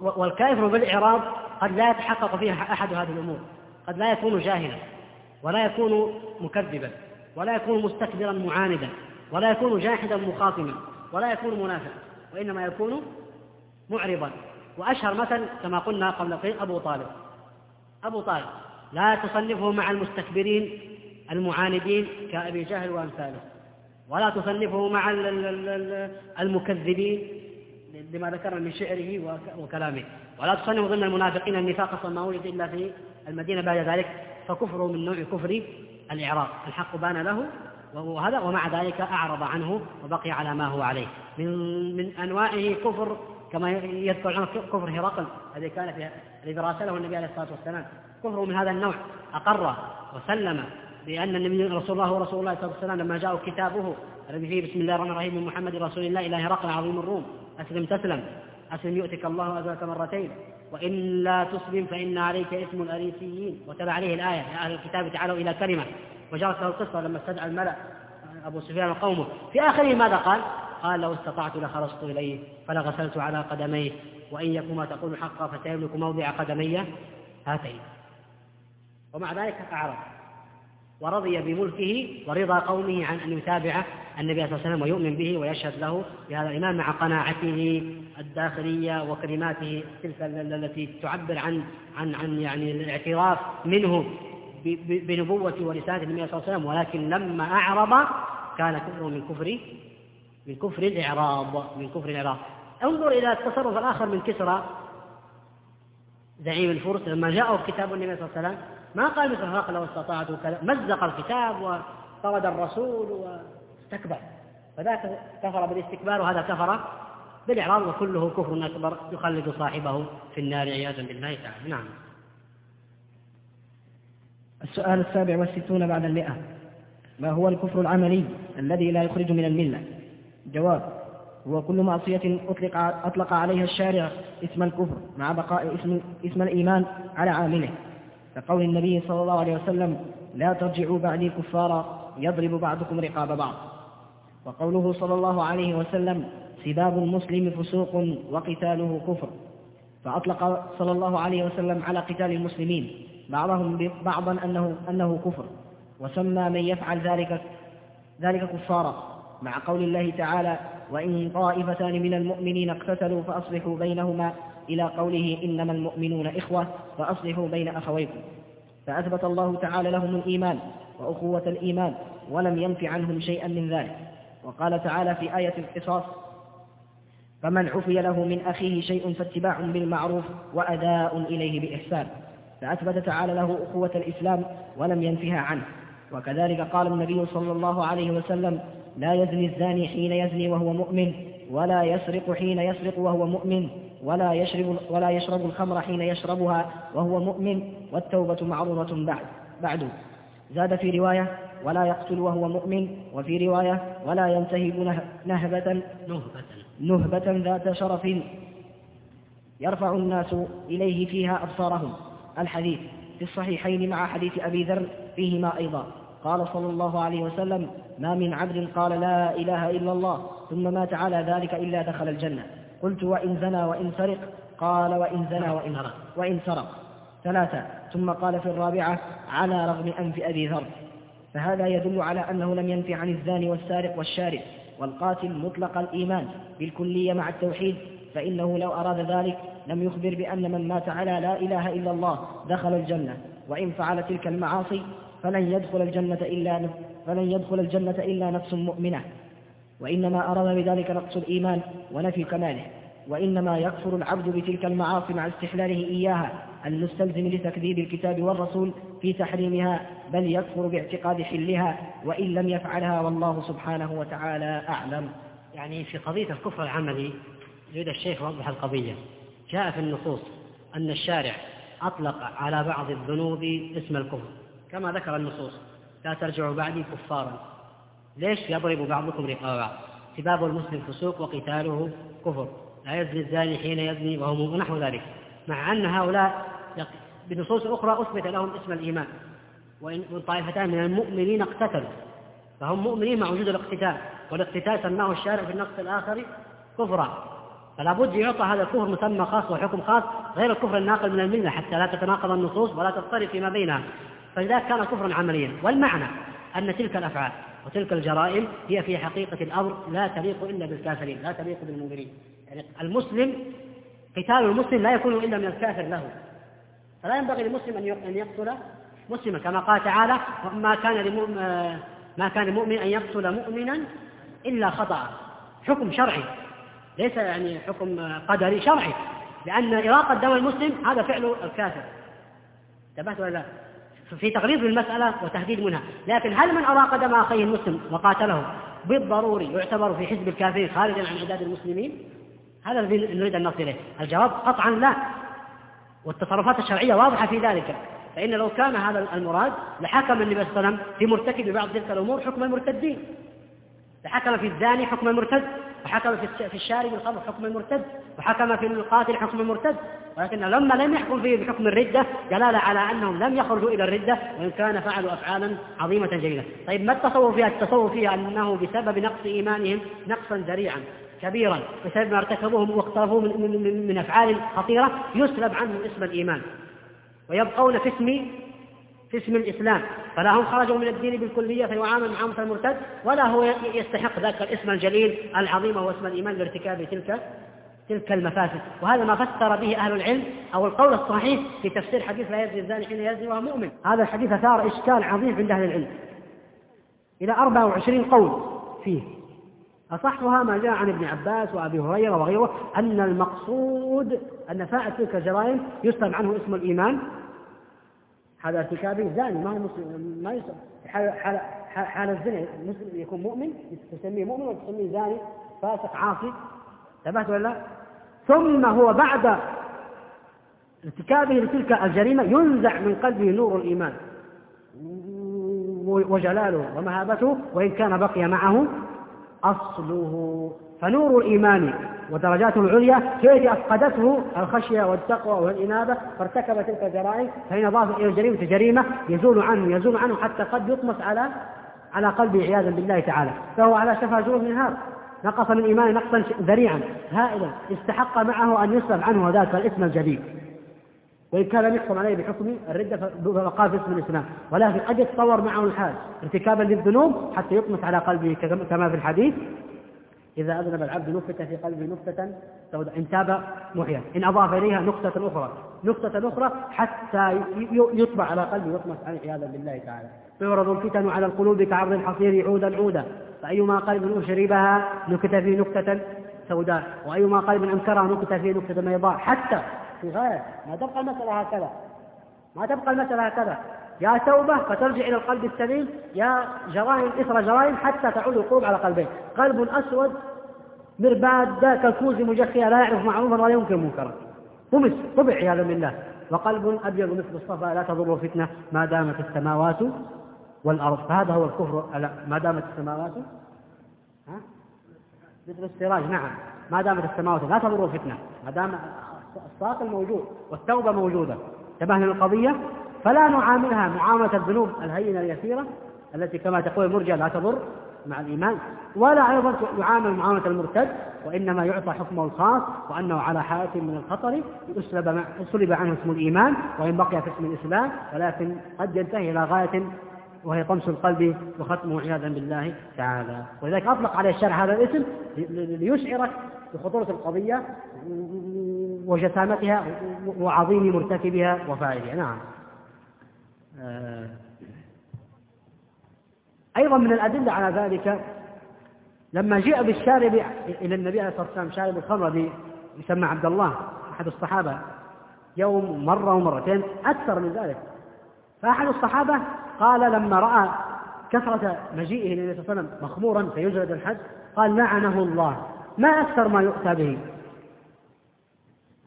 والكافر بالإعراض قد لا يتحقق فيه أحد هذه الأمور. قد لا يكون جاهلا ولا يكون مكذبا ولا يكون مستكبرا معاندا ولا يكون جاحدا مخاصما ولا يكون منافقا وإنما يكون معرضا. وأشهر مثل كما قلنا قبل قليل أبو طالب. أبو طالب لا تصنفه مع المستكبرين المعاندين كأبي جهل وأمثاله ولا تصنفه مع المكذبين لما ذكرنا من شعره وكلامه. ولا تصنفه ضمن المنافقين النفاق أصلا ما وجد إلا في المدينة بعد ذلك فكفره من نوع كفر الاعراض الحق بان له وهذا ومع ذلك أعرض عنه وبقي على ما هو عليه. من من أنواعه كفر كما يذكر عنه كفر هرقل. الذي كان في الذي راسله النبي عليه الصلاة والسلام. كفر من هذا النوع. أقر وسلم بأن النبي رسول الله ورسول الله صلى الله عليه وسلم لما جاءوا كتابه الذي فيه بسم الله الرحمن الرحيم من محمد رسول الله إلى هرقل عظيم الروم. أسلم تسلم. أسلم يؤتك الله أجرك مرتين. وإن لا تسلم فإن عليك اسم الأريسيين. وتبع عليه الآية. يا أهل الكتاب تعالوا إلى كلمة. وجرت له القصة لما استدعى الملأ أبو سفيان وقومه. في آخره ماذا قال؟ قال لو استطعت لخرجت إليه فلغسلت على قدميه. وإن يكن ما تقول حقا فسيملك موضع قدمي هاتين. ومع ذلك أعرض. ورضي بملكه ورضا قومه عن أن يتابع النبي صلى الله عليه وسلم ويؤمن به ويشهد له بهذا الإيمان مع قناعته الداخلية وكلماته تلك التي تعبر عن عن عن يعني الاعتراف منه بنبوة ورسالة النبي صلى الله عليه وسلم. ولكن لما أعرض كان كفره من كفر من كفر الإعراض من كفر الإعراض انظر إلى التصرف الآخر من كسرى زعيم الفرس لما جاءه كتاب النبي صلى الله عليه وسلم ما قال مثل هرقل لو استطعت وكذا. مزق الكتاب وطرد الرسول واستكبر. فذاك كفر بالاستكبار وهذا كفر بالإعراض وكله كفر أكبر يخلد صاحبه في النار عياذا بالله تعالى. نعم. السؤال السابع والستون بعد المئة. ما هو الكفر العملي الذي لا يخرج من الملة؟ جواب هو كل معصية أطلق, أطلق عليها الشارع اسم الكفر مع بقاء اسم, اسم الإيمان على عامله. كقول النبي صلى الله عليه وسلم لا ترجعوا بعدي كفارا يضرب بعضكم رقاب بعض. وقوله صلى الله عليه وسلم سباب المسلم فسوق وقتاله كفر. فأطلق صلى الله عليه وسلم على قتال المسلمين بعضهم بعضا أنه, أنه كفر. وسمى من يفعل ذلك ذلك كفارا مع قول الله تعالى وإن طائفتان من المؤمنين اقتتلوا فأصلحوا بينهما إلى قوله إنما المؤمنون إخوة فأصلحوا بين أخويكم. فأثبت الله تعالى لهم الإيمان وأخوة الإيمان ولم ينف عنهم شيئا من ذلك. وقال تعالى في آية القصاص فمن عفي له من أخيه شيء فاتباع بالمعروف وأداء إليه بإحسان. فأثبت تعالى له أخوة الإسلام ولم ينفها عنه. وكذلك قال النبي صلى الله عليه وسلم لا يزني الزاني حين يزني وهو مؤمن ولا يسرق حين يسرق وهو مؤمن ولا يشرب ولا يشرب الخمر حين يشربها وهو مؤمن والتوبة معروضة بعد بعد. زاد في رواية ولا يقتل وهو مؤمن وفي رواية ولا ينتهب نهبة نهبة نهبة ذات شرف. يرفع الناس إليه فيها أبصارهم. الحديث في الصحيحين مع حديث أبي ذر فيهما أيضا. قال صلى الله عليه وسلم ما من عبد قال لا إله إلا الله ثم مات على ذلك إلا دخل الجنة. قلت وإن زنى وإن سرق؟ قال وإن زنى وإن, وإن سرق. ثلاثة. ثم قال في الرابعة على رغم أنف أبي ذر. فهذا يدل على أنه لم ينفي عن الزاني والسارق والشارب والقاتل مطلق الإيمان بالكلية مع التوحيد فإنه لو أراد ذلك لم يخبر بأن من مات على لا إله إلا الله دخل الجنة. وإن فعل تلك المعاصي فلن يدخل الجنة إلا فلن يدخل الجنة إلا نفس مؤمنة. وإنما أراد بذلك نقص الإيمان ونفي كماله. وإنما يكفر العبد بتلك المعاصي مع استحلاله إياها المستلزم لتكذيب الكتاب والرسول في تحريمها بل يكفر باعتقاد حلها وإن لم يفعلها والله سبحانه وتعالى أعلم. يعني في قضية الكفر العملي يريد الشيخ يوضح القضية. جاء في النصوص أن الشارع أطلق على بعض الذنوب اسم الكفر. كما ذكر النصوص لا ترجعوا بعدي كفارا. ليش يضرب بعضكم رقاب بعض سباب المسلم فسوق وقتاله كفر. لا يزني الزاني حين يزني وهو ونحو ذلك. مع أن هؤلاء بنصوص أخرى أثبت لهم اسم الإيمان. وإن طائفتان من المؤمنين اقتتلوا. فهم مؤمنين مع وجود الاقتتال. والاقتتال سماه الشارع في النقص الآخر كفرا. فلا بد يعطى هذا الكفر مسمى خاص وحكم خاص غير الكفر الناقل من الملة حتى لا تتناقض النصوص ولا تضطرب فيما بينها. فلذلك كان كفرا عمليا والمعنى أن تلك الأفعال وتلك الجرائم هي في حقيقة الأمر لا تليق إلا بالكافرين لا تليق بالمنكرين يعني المسلم قتال المسلم لا يكون إلا من الكافر له. فلا ينبغي للمسلم أن يقتل مسلما كما قال تعالى ما كان ما كان لمؤمن أن يقتل مؤمنا إلا خطأ. حكم شرعي ليس يعني حكم قدري شرعي لأن إراقة دم المسلم هذا فعل الكافر. انتبهت ولا لا؟ في تغليظ المسألة وتهديد منها. لكن هل من أراق دم أخيه المسلم وقاتله بالضروري يعتبر في حزب الكافرين خارجا عن عداد المسلمين؟ هذا الذي نريد أن نصل إليه. الجواب قطعا لا. والتصرفات الشرعية واضحة في ذلك. فإن لو كان هذا المراد لحكم النبي صلى الله عليه وسلم في مرتكب بعض تلك الأمور حكم المرتدين. لحكم في الزاني حكم المرتد وحكم في الشارب الخمر حكم المرتد وحكم في القاتل حكم المرتد. ولكن لما لم يحكم فيه بحكم الردة دلالة على أنهم لم يخرجوا إلى الردة وإن كان فعلوا أفعالا عظيمة جليلة. طيب ما التصور فيها؟ التصور فيها أنه بسبب نقص إيمانهم نقصا ذريعا كبيرا بسبب ما ارتكبوه واقترفوه من, من, من أفعال خطيرة يسلب عنهم اسم الإيمان ويبقون في اسم في اسم الإسلام. فلا هم خرجوا من الدين بالكلية فيعامل معهم المرتد ولا هو يستحق ذلك الاسم الجليل العظيم وهو اسم الإيمان لارتكاب تلك تلك المفاسد وهذا ما فسر به أهل العلم أو القول الصحيح في تفسير حديث لا يزني الزاني حين يزني وهو مؤمن. هذا الحديث أثار إشكال عظيم عند أهل العلم. إلى 24 قول فيه. أصحها ما جاء عن ابن عباس وأبي هريرة وغيره أن المقصود أن فاعل تلك الجرائم يسلم عنه اسم الإيمان. هذا ارتكابه زاني ما هو مسلم ما يسلم. حال حال حال الزنا المسلم يكون مؤمن تسميه مؤمن وتسميه زاني فاسق عاصي. انتبهت ولا لا؟ ثم هو بعد ارتكابه لتلك الجريمة ينزع من قلبه نور الإيمان وجلاله ومهابته وإن كان بقي معه أصله. فنور الإيمان ودرجاته العليا التي أفقدته الخشية والتقوى والإنابة فارتكب تلك الجرائم فإن أضاف إلى الجريمة جريمة يزول عنه يزول عنه حتى قد يطمس على على قلبه عياذا بالله تعالى. فهو على شفا جروف من نقص من إيمانه نقصا ذريعا. هائلا. استحق معه أن يسلب عنه ذاك الاسم الجديد. وإن كان لم يحكم عليه بحكم الردة فبقاء في اسم الإسلام. ولكن قد يتطور معه الحال ارتكابا للذنوب حتى يطمس على قلبه كما في الحديث. إذا أذنب العبد نكتة في قلبه سوداء إن تاب محيا. إن أضاف إليها نكتة أخرى. نكتة أخرى حتى يطبع على قلبه يطمس عليه عياذا بالله تعالى. تعرض الفتن على القلوب كعرض الحصير عودا عودا فأيما قلب أشربها نكت فيه نكتة سوداء وأيما قلب أنكرها نكت فيه نكتة بيضاء. حتى في غاية ما تبقى المسألة هكذا. ما تبقى المسألة هكذا. يا توبة فترجع إلى القلب السليم يا جرائم إثر جرائم حتى تعود القلوب على قلبين. قلب أسود مرباد كالكوز مجخية لا يعرف معروفا ولا ينكر منكرا. طمس طبع عياذا بالله. وقلب أبيض مثل الصفا لا تضر فتنة. ما دامت السماوات والأرض. فهذا هو الكفر ما دامت السماوات؟ مثل السراج نعم. ما دامت السماوات لا تضر فتنة ما دام الساقل موجود والتوبة موجودة. انتبهنا للقضية؟ فلا نعاملها معاملة الذنوب الهينة اليسيرة التي كما تقول المرجع لا تضر مع الإيمان ولا أيضا يعامل معاملة المرتد وإنما يعطى حكمه الخاص وأنه على حالة من الخطر سلب عنه اسم الإيمان وإن بقي في اسم الإسلام ولكن قد ينتهي إلى غاية وهي طمس القلب وختمه عياذا بالله تعالى. ولذلك أطلق عليه الشرع هذا الاسم ليشعرك بخطورة القضية وجسامتها وعظيم مرتكبها وفاعلها. نعم. آه. أيضا من الأدلة على ذلك لما جاء بالشارب إلى النبي عليه الصلاة والسلام شارب الخمر يسمى عبد الله أحد الصحابة يوم مرة ومرتين أكثر من ذلك. فأحد الصحابة قال لما رأى كثرة مجيئه للنبي صلى الله عليه وسلم مخمورا فيجلد الحد قال لعنه الله. ما أكثر ما يؤتى به.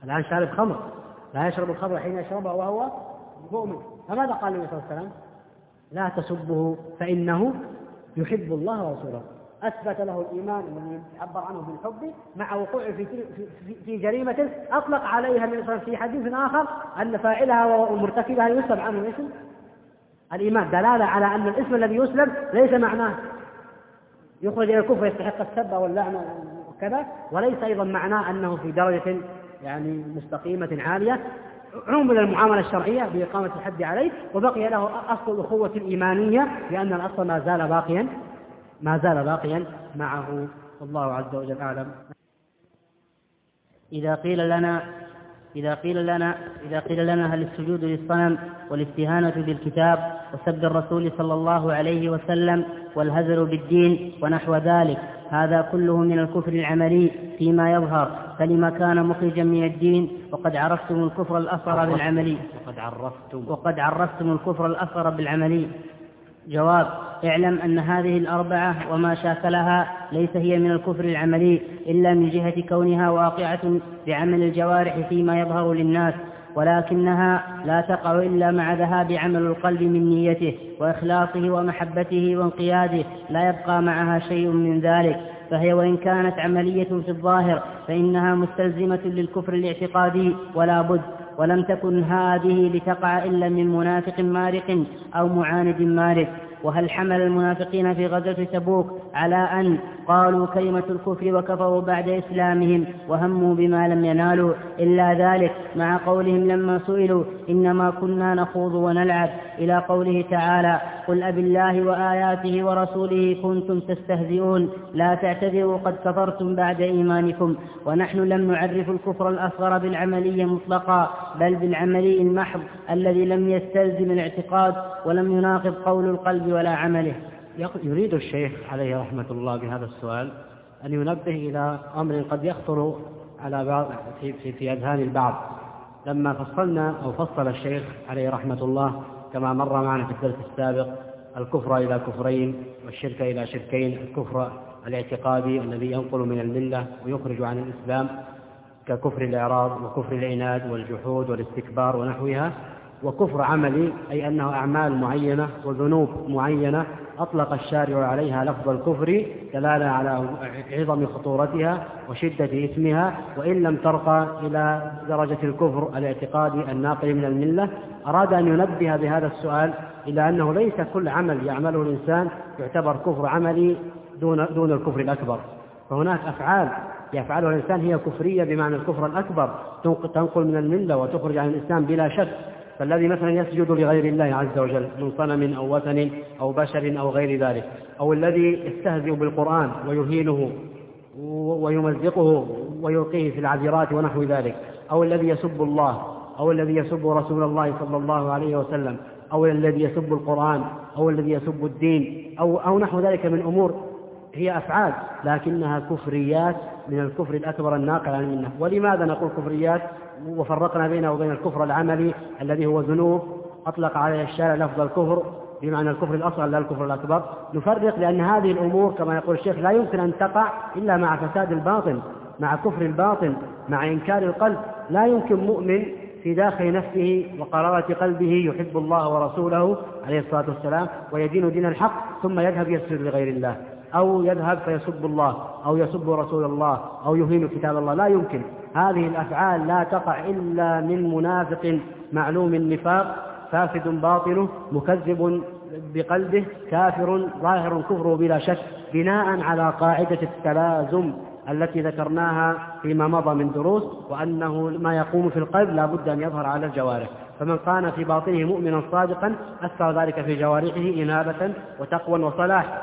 الآن شارب خمر. لا يشرب الخمر حين يشربها وهو مؤمن. فماذا قال النبي صلى الله عليه وسلم؟ لا تسبه فإنه يحب الله ورسوله. أثبت له الإيمان الذي يعبر عنه بالحب مع وقوعه في, في, في جريمة أطلق عليها النبي صلى الله عليه وسلم في حديث آخر أن فاعلها ومرتكبها يسلب عنه الاسم الإيمان دلالة على أن الاسم الذي يسلب ليس معناه. يخرج إلى الكفر يستحق السب واللعنة وكذا وليس أيضا معناه أنه في درجة يعني مستقيمة عالية. عموم المعاملة الشرعية بإقامة الحد عليه وبقي له أصل الأخوة الإيمانية لأن الأصل ما زال باقيا ما زال باقيا معه. والله عز وجل أعلم. إذا قيل لنا إذا قيل لنا إذا قيل لنا هل السجود للصنم والاستهانة بالكتاب وسب الرسول صلى الله عليه وسلم والهزل بالدين ونحو ذلك هذا كله من الكفر العملي فيما يظهر فلما كان مخرجا من الدين وقد عرفتم الكفر الأصغر بالعملي. وقد عرفتم. وقد عرفتم الكفر الأصغر بالعملي. جواب اعلم أن هذه الأربعة وما شاكلها ليس هي من الكفر العملي إلا من جهة كونها واقعة بعمل الجوارح فيما يظهر للناس ولكنها لا تقع إلا مع ذهاب عمل القلب من نيته وإخلاصه ومحبته وانقياده لا يبقى معها شيء من ذلك فهي وإن كانت عملية في الظاهر فإنها مستلزمة للكفر الاعتقادي ولا بد ولم تكن هذه لتقع إلا من منافق مارق أو معاند مارق. وهل حمل المنافقين في غزوة تبوك على أن قالوا كلمة الكفر وكفروا بعد إسلامهم وهموا بما لم ينالوا إلا ذلك. مع قولهم لما سئلوا إنما كنا نخوض ونلعب. إلى قوله تعالى قل أب الله وآياته ورسوله كنتم تستهزئون. لا تعتذروا قد كفرتم بعد إيمانكم. ونحن لم نعرف الكفر الأصغر بالعملية مطلقا بل بالعملي المحض الذي لم يستلزم الاعتقاد ولم يناقض قول القلب ولا عمله. يريد الشيخ عليه رحمة الله بهذا السؤال أن ينبه إلى أمر قد يخطر على بعض في, في, في أذهان البعض. لما فصلنا أو فصل الشيخ عليه رحمة الله كما مر معنا في الدرس السابق الكفر إلى كفرين والشرك إلى شركين الكفر الاعتقادي الذي ينقل من الملة ويخرج عن الإسلام ككفر الإعراض وكفر العناد والجحود والاستكبار ونحوها وكفر عملي أي أنه أعمال معينة وذنوب معينة أطلق الشارع عليها لفظ الكفر دلالة على عظم خطورتها وشدة إثمها وإن لم ترقى إلى درجة الكفر الاعتقادي الناقل من الملة. أراد أن ينبه بهذا السؤال إلى أنه ليس كل عمل يعمله الإنسان يعتبر كفر عملي دون دون الكفر الأكبر. فهناك أفعال يفعلها الإنسان هي كفرية بمعنى الكفر الأكبر تنقل من الملة وتخرج عن الإسلام بلا شك. فالذي مثلا يسجد لغير الله عز وجل من صنم أو وثن أو بشر أو غير ذلك أو الذي يستهزئ بالقرآن ويهينه ويمزقه ويلقيه في العذرات ونحو ذلك أو الذي يسب الله أو الذي يسب رسول الله صلى الله عليه وسلم أو الذي يسب القرآن أو الذي يسب الدين أو أو نحو ذلك من أمور هي أفعال لكنها كفريات من الكفر الأكبر الناقل عن المنة. ولماذا نقول كفريات؟ وفرقنا بينه وبين الكفر العملي الذي هو ذنوب أطلق عليه الشارع لفظ الكفر بمعنى الكفر الأصغر لا الكفر الأكبر. نفرق لأن هذه الأمور كما يقول الشيخ لا يمكن أن تقع إلا مع فساد الباطن مع كفر الباطن مع إنكار القلب. لا يمكن مؤمن في داخل نفسه وقرارة قلبه يحب الله ورسوله عليه الصلاة والسلام ويدين دين الحق ثم يذهب يسجد لغير الله أو يذهب فيسب الله أو يسب رسول الله أو يهين كتاب الله. لا يمكن. هذه الأفعال لا تقع إلا من منافق معلوم النفاق فاسد باطنه مكذب بقلبه كافر ظاهر كفره بلا شك بناء على قاعدة التلازم التي ذكرناها فيما مضى من دروس وأنه ما يقوم في القلب لا بد أن يظهر على الجوارح. فمن كان في باطنه مؤمنا صادقا أثر ذلك في جوارحه إنابة وتقوى وصلاح.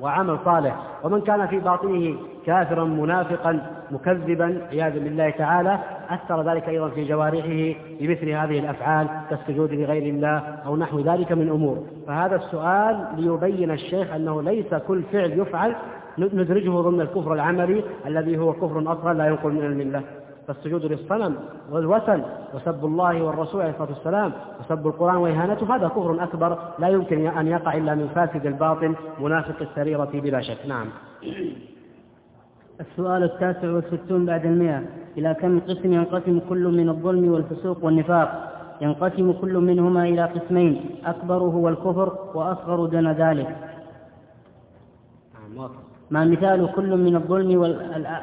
وعمل صالح. ومن كان في باطنه كافرا منافقا مكذبا عياذا بالله تعالى أثر ذلك أيضا في جوارحه بمثل هذه الأفعال كالسجود لغير الله أو نحو ذلك من أمور. فهذا السؤال ليبين الشيخ أنه ليس كل فعل يفعل ندرجه ضمن الكفر العملي الذي هو كفر أصغر لا ينقل من الملة. فالسجود للصنم والوثن وسب الله والرسول عليه الصلاة والسلام وسب القرآن وإهانته هذا كفر أكبر لا يمكن أن يقع إلا من فاسد الباطن منافق السريرة بلا شك. نعم. السؤال التاسع والستون بعد المئة. إلى كم قسم ينقسم كل من الظلم والفسوق والنفاق؟ ينقسم كل منهما إلى قسمين أكبر هو الكفر وأصغر دون ذلك. نعم، ما مثال كل من الظلم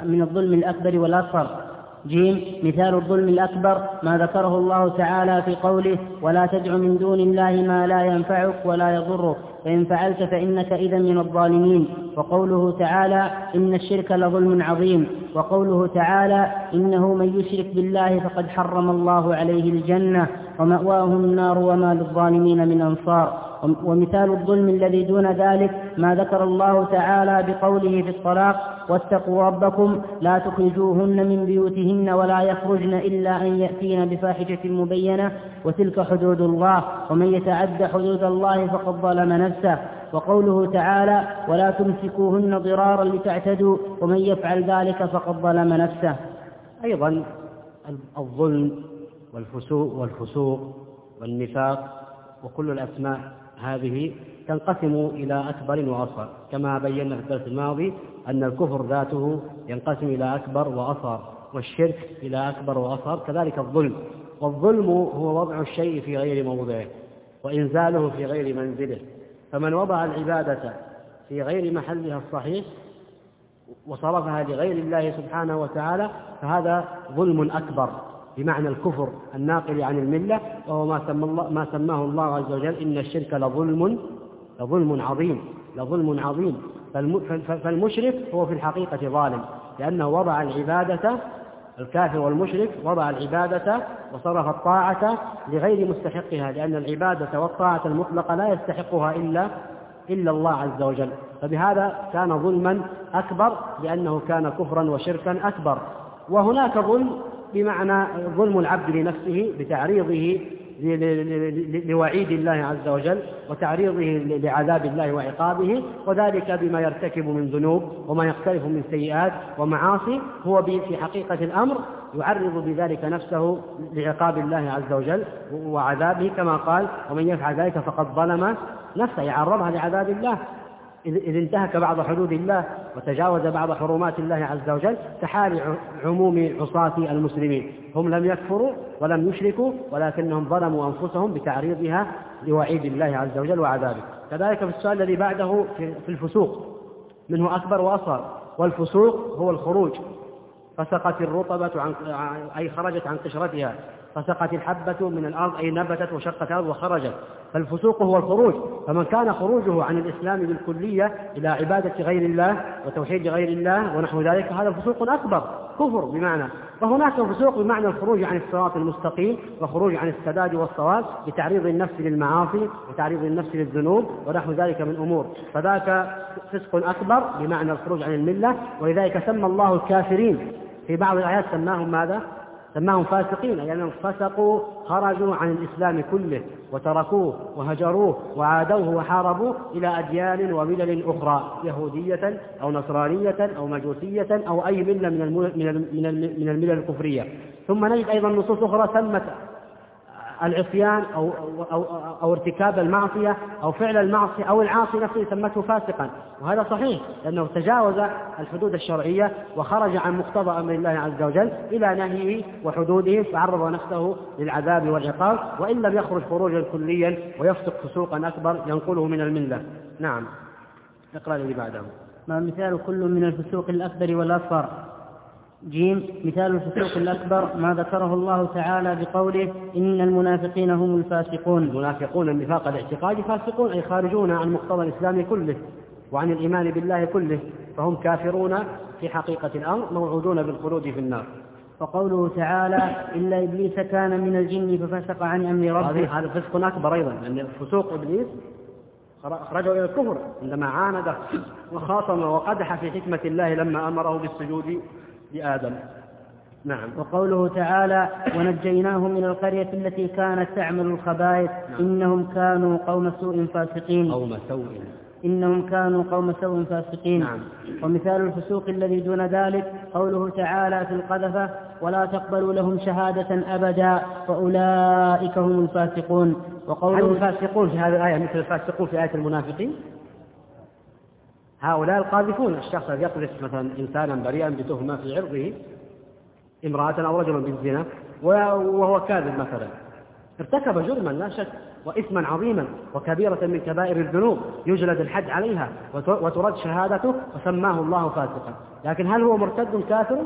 من الظلم الأكبر والأصغر؟ جيم مثال الظلم الأكبر ما ذكره الله تعالى في قوله ولا تدع من دون الله ما لا ينفعك ولا يضرك فإن فعلت فإنك إذا من الظالمين وقوله تعالى إن الشرك لظلم عظيم وقوله تعالى إنه من يشرك بالله فقد حرم الله عليه الجنة ومأواه النار وما للظالمين من أنصار ومثال الظلم الذي دون ذلك ما ذكر الله تعالى بقوله في الطلاق واتقوا ربكم لا تخرجوهن من بيوتهن ولا يخرجن إلا أن يأتين بفاحشة مبينة وتلك حدود الله ومن يتعد حدود الله فقد ظلم نفسه. وقوله تعالى ولا تمسكوهن ضرارا لتعتدوا ومن يفعل ذلك فقد ظلم نفسه. أيضا الظلم والفسوق والفسوق والنفاق وكل الأسماء هذه تنقسم إلى أكبر وأصغر. كما بينا في الدرس الماضي أن الكفر ذاته ينقسم إلى أكبر وأصغر والشرك إلى أكبر وأصغر كذلك الظلم. والظلم هو وضع الشيء في غير موضعه وإنزاله في غير منزله. فمن وضع العبادة في غير محلها الصحيح وصرفها لغير الله سبحانه وتعالى فهذا ظلم أكبر. بمعنى الكفر الناقل عن الملة وهو ما, سمى الله ما سماه الله عز وجل إن الشرك لظلم لظلم عظيم لظلم عظيم. فالمشرك هو في الحقيقة ظالم لأنه وضع العبادة الكافر والمشرك وضع العبادة وصرف الطاعة لغير مستحقها لأن العبادة والطاعة المطلقة لا يستحقها إلا إلا الله عز وجل. فبهذا كان ظلما أكبر لأنه كان كفرا وشركا أكبر. وهناك ظلم بمعنى ظلم العبد لنفسه بتعريضه لوعيد الله عز وجل وتعريضه لعذاب الله وعقابه وذلك بما يرتكب من ذنوب وما يقترف من سيئات ومعاصي هو في حقيقة الأمر يعرض بذلك نفسه لعقاب الله عز وجل وعذابه كما قال ومن يفعل ذلك فقد ظلم نفسه. يعرضها لعذاب الله. إذ انتهك بعض حدود الله وتجاوز بعض حرمات الله عز وجل كحال عموم عصاة المسلمين. هم لم يكفروا ولم يشركوا ولكنهم ظلموا أنفسهم بتعريضها لوعيد الله عز وجل وعذابه. كذلك في السؤال الذي بعده في الفسوق منه أكبر وأصغر والفسوق هو الخروج. فسقت الرطبة عن أي خرجت عن قشرتها. فسقت الحبة من الأرض أي نبتت وشقت الأرض وخرجت. فالفسوق هو الخروج. فمن كان خروجه عن الإسلام بالكلية إلى عبادة غير الله وتوحيد غير الله ونحو ذلك هذا فسوق أكبر. كفر بمعنى. وهناك فسوق بمعنى الخروج عن الصراط المستقيم وخروج عن السداد والصواب بتعريض النفس للمعاصي وتعريض النفس للذنوب ونحو ذلك من أمور. فذاك فسق أكبر بمعنى الخروج عن الملة. ولذلك سمى الله الكافرين. في بعض الآيات سماهم ماذا؟ سماهم فاسقين أي أنهم فسقوا خرجوا عن الإسلام كله وتركوه وهجروه وعادوه وحاربوه إلى أديان وملل أخرى يهودية أو نصرانية أو مجوسية أو أي ملة من الملل الكفرية. ثم نجد أيضا نصوص أخرى سمت العصيان أو, أو, أو ارتكاب المعصية أو فعل المعصية أو العاصي نفسه سمته فاسقا. وهذا صحيح لأنه تجاوز الحدود الشرعية وخرج عن مقتضى أمر الله عز وجل إلى نهيه وحدوده فعرض نفسه للعذاب والعقاب وإن لم يخرج خروجا كليا ويفسق فسوقا أكبر ينقله من الملة. نعم. اقرأ الذي بعده. ما مثال كل من الفسوق الأكبر والأصغر. جيم مثال الفسوق الأكبر ما ذكره الله تعالى بقوله إن المنافقين هم الفاسقون. المنافقون النفاق الاعتقادي فاسقون أي خارجون عن مقتضى الإسلام كله وعن الإيمان بالله كله فهم كافرون في حقيقة الأمر موعودون بالخلود في النار. وقوله تعالى إلا إبليس كان من الجن ففسق عن أمر ربه. هذا فسق أكبر أيضا لأن فسوق إبليس أخرجه إلى الكفر عندما عاند وخاصم وقدح في حكمة الله لما أمره بالسجود لآدم. نعم. وقوله تعالى ونجيناه من القرية التي كانت تعمل الخبائث نعم. إنهم كانوا قوم سوء فاسقين. قوم سوء. إنهم كانوا قوم سوء فاسقين. نعم. ومثال الفسوق الذي دون ذلك قوله تعالى في القذفة ولا تقبلوا لهم شهادة أبدا وأولئك هم الفاسقون. وقوله الفاسقون في هذه الآية مثل الفاسقون في آية المنافقين؟ هؤلاء القاذفون الشخص الذي يقذف مثلا إنسانا بريئا بتهمة في عرضه امرأة أو رجلا بالزنا وهو كاذب مثلا. ارتكب جرما لا شك وإثما عظيما وكبيرة من كبائر الذنوب يجلد الحد عليها وترد شهادته وسماه الله فاسقا. لكن هل هو مرتد كافر؟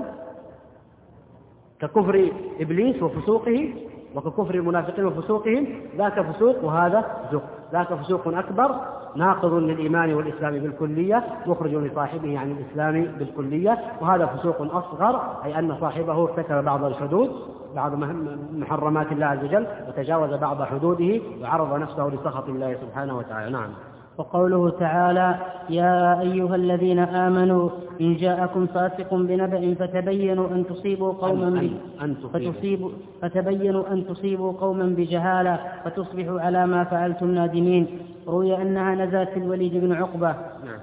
ككفر إبليس وفسوقه؟ وككفر المنافقين وفسوقهم ذاك فسوق وهذا فسوق ذاك فسوق أكبر ناقض للإيمان والإسلام بالكلية مخرج لصاحبه عن الإسلام بالكلية وهذا فسوق أصغر أي أن صاحبه ارتكب بعض الحدود بعض محرمات الله عز وجل وتجاوز بعض حدوده وعرض نفسه لسخط الله سبحانه وتعالى. نعم. وقوله تعالى يا أيها الذين آمنوا إن جاءكم فاسق بنبأ فتبينوا أن تصيبوا قوما أن, أن فتصيبوا فتبينوا أن تصيبوا قوما بجهالة فتصبحوا على ما فعلتم نادمين. روي أنها نزلت في الوليد بن عقبة. نعم.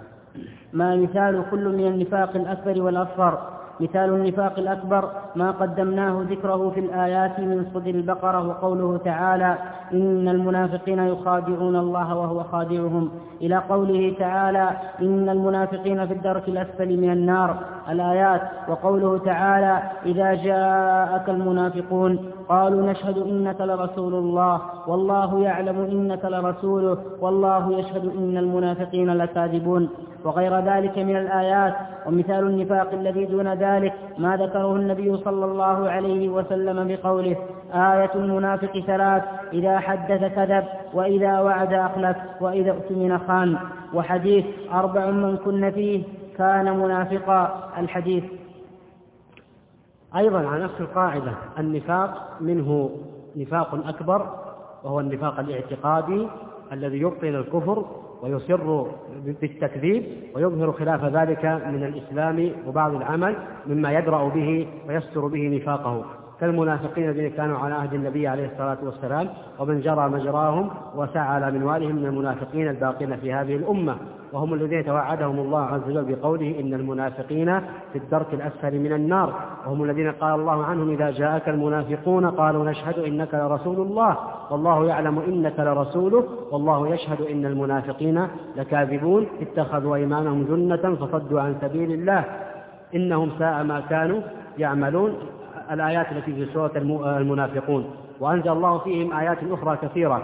ما مثال كل من النفاق الأكبر والأصغر. مثال النفاق الأكبر ما قدمناه ذكره في الآيات من صدر البقرة وقوله تعالى إن المنافقين يخادعون الله وهو خادعهم. إلى قوله تعالى إن المنافقين في الدرك الأسفل من النار. الآيات وقوله تعالى إذا جاءك المنافقون. قالوا نشهد إنك لرسول الله والله يعلم إنك لرسوله والله يشهد إن المنافقين لكاذبون. وغير ذلك من الآيات ومثال النفاق الذي دون ذلك ما ذكره النبي صلى الله عليه وسلم بقوله آية المنافق ثلاث إذا حدث كذب وإذا وعد أخلف وإذا اؤتمن خان. وحديث أربع من كن فيه كان منافقا الحديث أيضا على نفس القاعدة النفاق منه نفاق أكبر وهو النفاق الاعتقادي الذي يبطل الكفر ويصر بالتكذيب ويظهر خلاف ذلك من الإسلام وبعض العمل مما يدرأ به ويستر به نفاقه. كالمنافقين الذين كانوا على عهد النبي عليه الصلاة والسلام ومن جرى مجراهم وسعى على منوالهم من المنافقين الباقين في هذه الأمة. وهم الذين توعدهم الله عز وجل بقوله إن المنافقين في الدرك الأسفل من النار. وهم الذين قال الله عنهم إذا جاءك المنافقون قالوا نشهد إنك لرسول الله. والله يعلم إنك لرسوله. والله يشهد إن المنافقين لكاذبون. اتخذوا أيمانهم جنة فصدوا عن سبيل الله. إنهم ساء ما كانوا يعملون. الآيات التي في سورة المنافقون. وأنزل الله فيهم آيات أخرى كثيرة.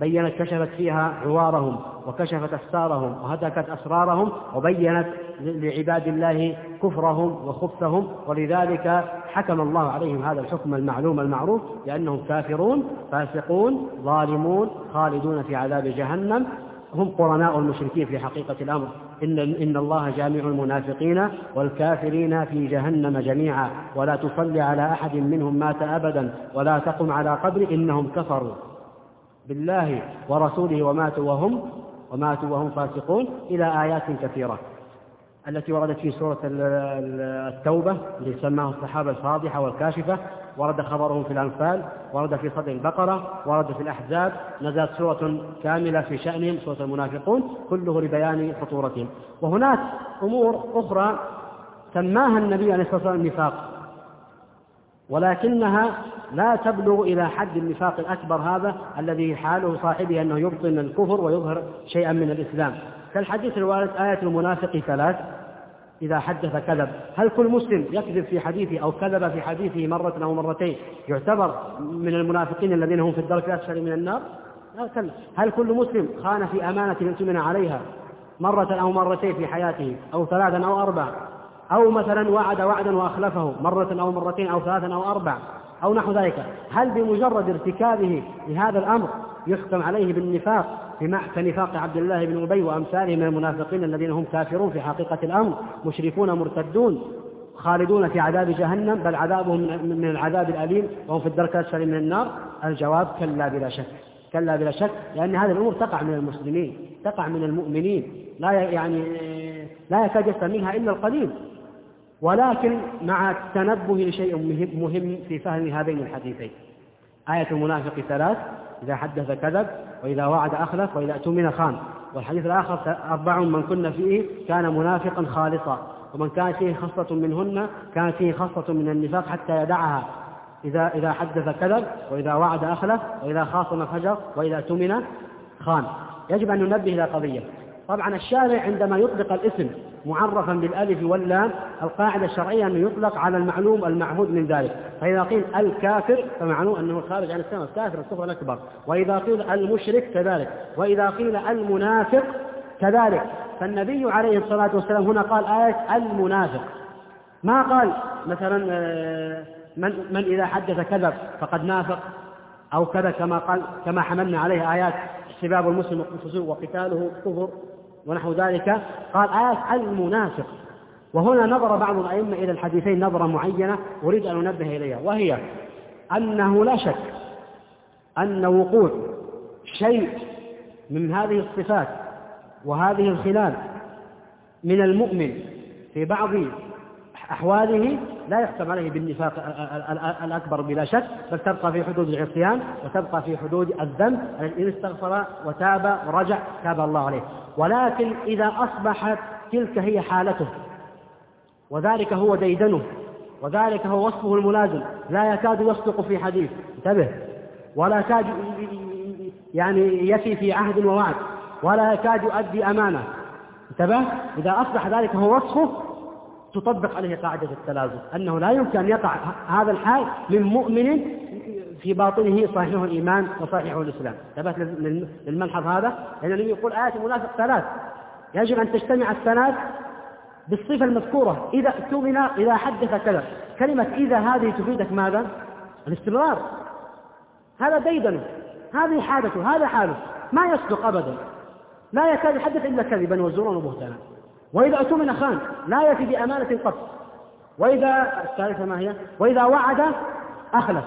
بينت كشفت فيها عوارهم وكشفت أستارهم وهتكت أسرارهم وبينت لعباد الله كفرهم وخبثهم. ولذلك حكم الله عليهم هذا الحكم المعلوم المعروف لأنهم كافرون فاسقون ظالمون خالدون في عذاب جهنم. هم قرناء المشركين في حقيقة الأمر. إن, إن الله جامع المنافقين والكافرين في جهنم جميعا. ولا تصلي على أحد منهم مات أبدا. ولا تقم على قبر إنهم كفروا. بالله ورسوله وماتوا وهم وماتوا وهم فاسقون إلى آيات كثيرة. التي وردت في سورة التوبة اللي الصحابة الفاضحة والكاشفة. ورد خبرهم في الأنفال ورد في صدر البقرة ورد في الأحزاب نزلت سورة كاملة في شأنهم سورة المنافقون كله لبيان خطورتهم. وهناك أمور أخرى سماها النبي عليه الصلاة والسلام النفاق ولكنها لا تبلغ إلى حد النفاق الأكبر هذا الذي حاله صاحبه أنه يبطن الكفر ويظهر شيئا من الإسلام. كالحديث الوارد آية المنافق ثلاث إذا حدث كذب. هل كل مسلم يكذب في حديثه أو كذب في حديثه مرة أو مرتين يعتبر من المنافقين الذين هم في الدرك الأسفل من النار؟ لا هل كل مسلم خان في أمانة اؤتمن عليها مرة أو مرتين في حياته أو ثلاثا أو أربع؟ أو مثلا وعد وعدا وأخلفه مرة أو مرتين أو ثلاثا أو أربع؟ أو نحو ذلك. هل بمجرد ارتكابه لهذا الأمر يحكم عليه بالنفاق كنفاق عبد الله بن أبي وأمثاله من المنافقين الذين هم كافرون في حقيقة الأمر مشركون مرتدون خالدون في عذاب جهنم بل عذابهم من العذاب الأليم وهم في الدرك الأسفل من النار. الجواب كلا بلا شك كلا بلا شك لأن هذه الأمور تقع من المسلمين تقع من المؤمنين. لا يعني لا يكاد يستمعها إلا القليل. ولكن مع التنبه لشيء مهم في فهم هذين الحديثين. آية المنافق ثلاث إذا حدث كذب وإذا وعد أخلف وإذا اؤتمن خان والحديث الآخر أربع من كن فيه كان منافقا خالصا. ومن كانت فيه خصلة منهن كانت فيه خصلة من النفاق حتى يدعها. إذا إذا حدث كذب وإذا وعد أخلف وإذا خاصم فجر وإذا اؤتمن خان يجب أن ننبه إلى قضية. طبعا الشارع عندما يطلق الاسم معرفا بالألف واللام القاعدة الشرعية أنه يطلق على المعلوم المعهود من ذلك. فإذا قيل الكافر فمعنوه أنه خارج عن السماء. الكافر الكفر الأكبر. وإذا قيل المشرك كذلك. وإذا قيل المنافق كذلك. فالنبي عليه الصلاة والسلام هنا قال آية المنافق. ما قال مثلا آه، من من إذا حدث كذب فقد نافق أو كذا كما قال كما حملنا عليه آيات سباب المسلم وقتاله كفر. ونحو ذلك قال آية المنافق. وهنا نظر بعض الأئمة إلى الحديثين نظرة معينة أريد أن أنبه إليها وهي أنه لا شك أن وقوع شيء من هذه الصفات وهذه الخلال من المؤمن في بعض أحواله لا يحكم عليه بالنفاق الأكبر بلا شك بل تبقى في حدود العصيان وتبقى في حدود الذنب إن استغفر وتاب ورجع تاب الله عليه. ولكن إذا أصبحت تلك هي حالته وذلك هو ديدنه وذلك هو وصفه الملازم لا يكاد يصدق في حديث. انتبه. ولا يكاد يعني يفي في عهد ووعد ولا يكاد يؤدي أمانة. انتبه. إذا أصبح ذلك هو وصفه تطبق عليه قاعدة التلازم أنه لا يمكن أن يقع هذا الحال من مؤمن في باطنه صحيح الإيمان وصحيح الإسلام. ثبت للملحظ هذا؟ لأن النبي يقول آية المنافق ثلاث. يجب أن تجتمع الثلاث بالصفة المذكورة. إذا اؤتمن إذا حدث كذا. كلمة إذا هذه تفيدك ماذا؟ الاستمرار. هذا ديدنه هذه حالته هذا حاله ما يصدق أبدا. لا يكاد يحدث إلا كذبا وزورا وبهتانا. وإذا اؤتمن خان لا يأتي بأمانة قط وإذا الثالثة ما هي؟ وإذا وعد أخلف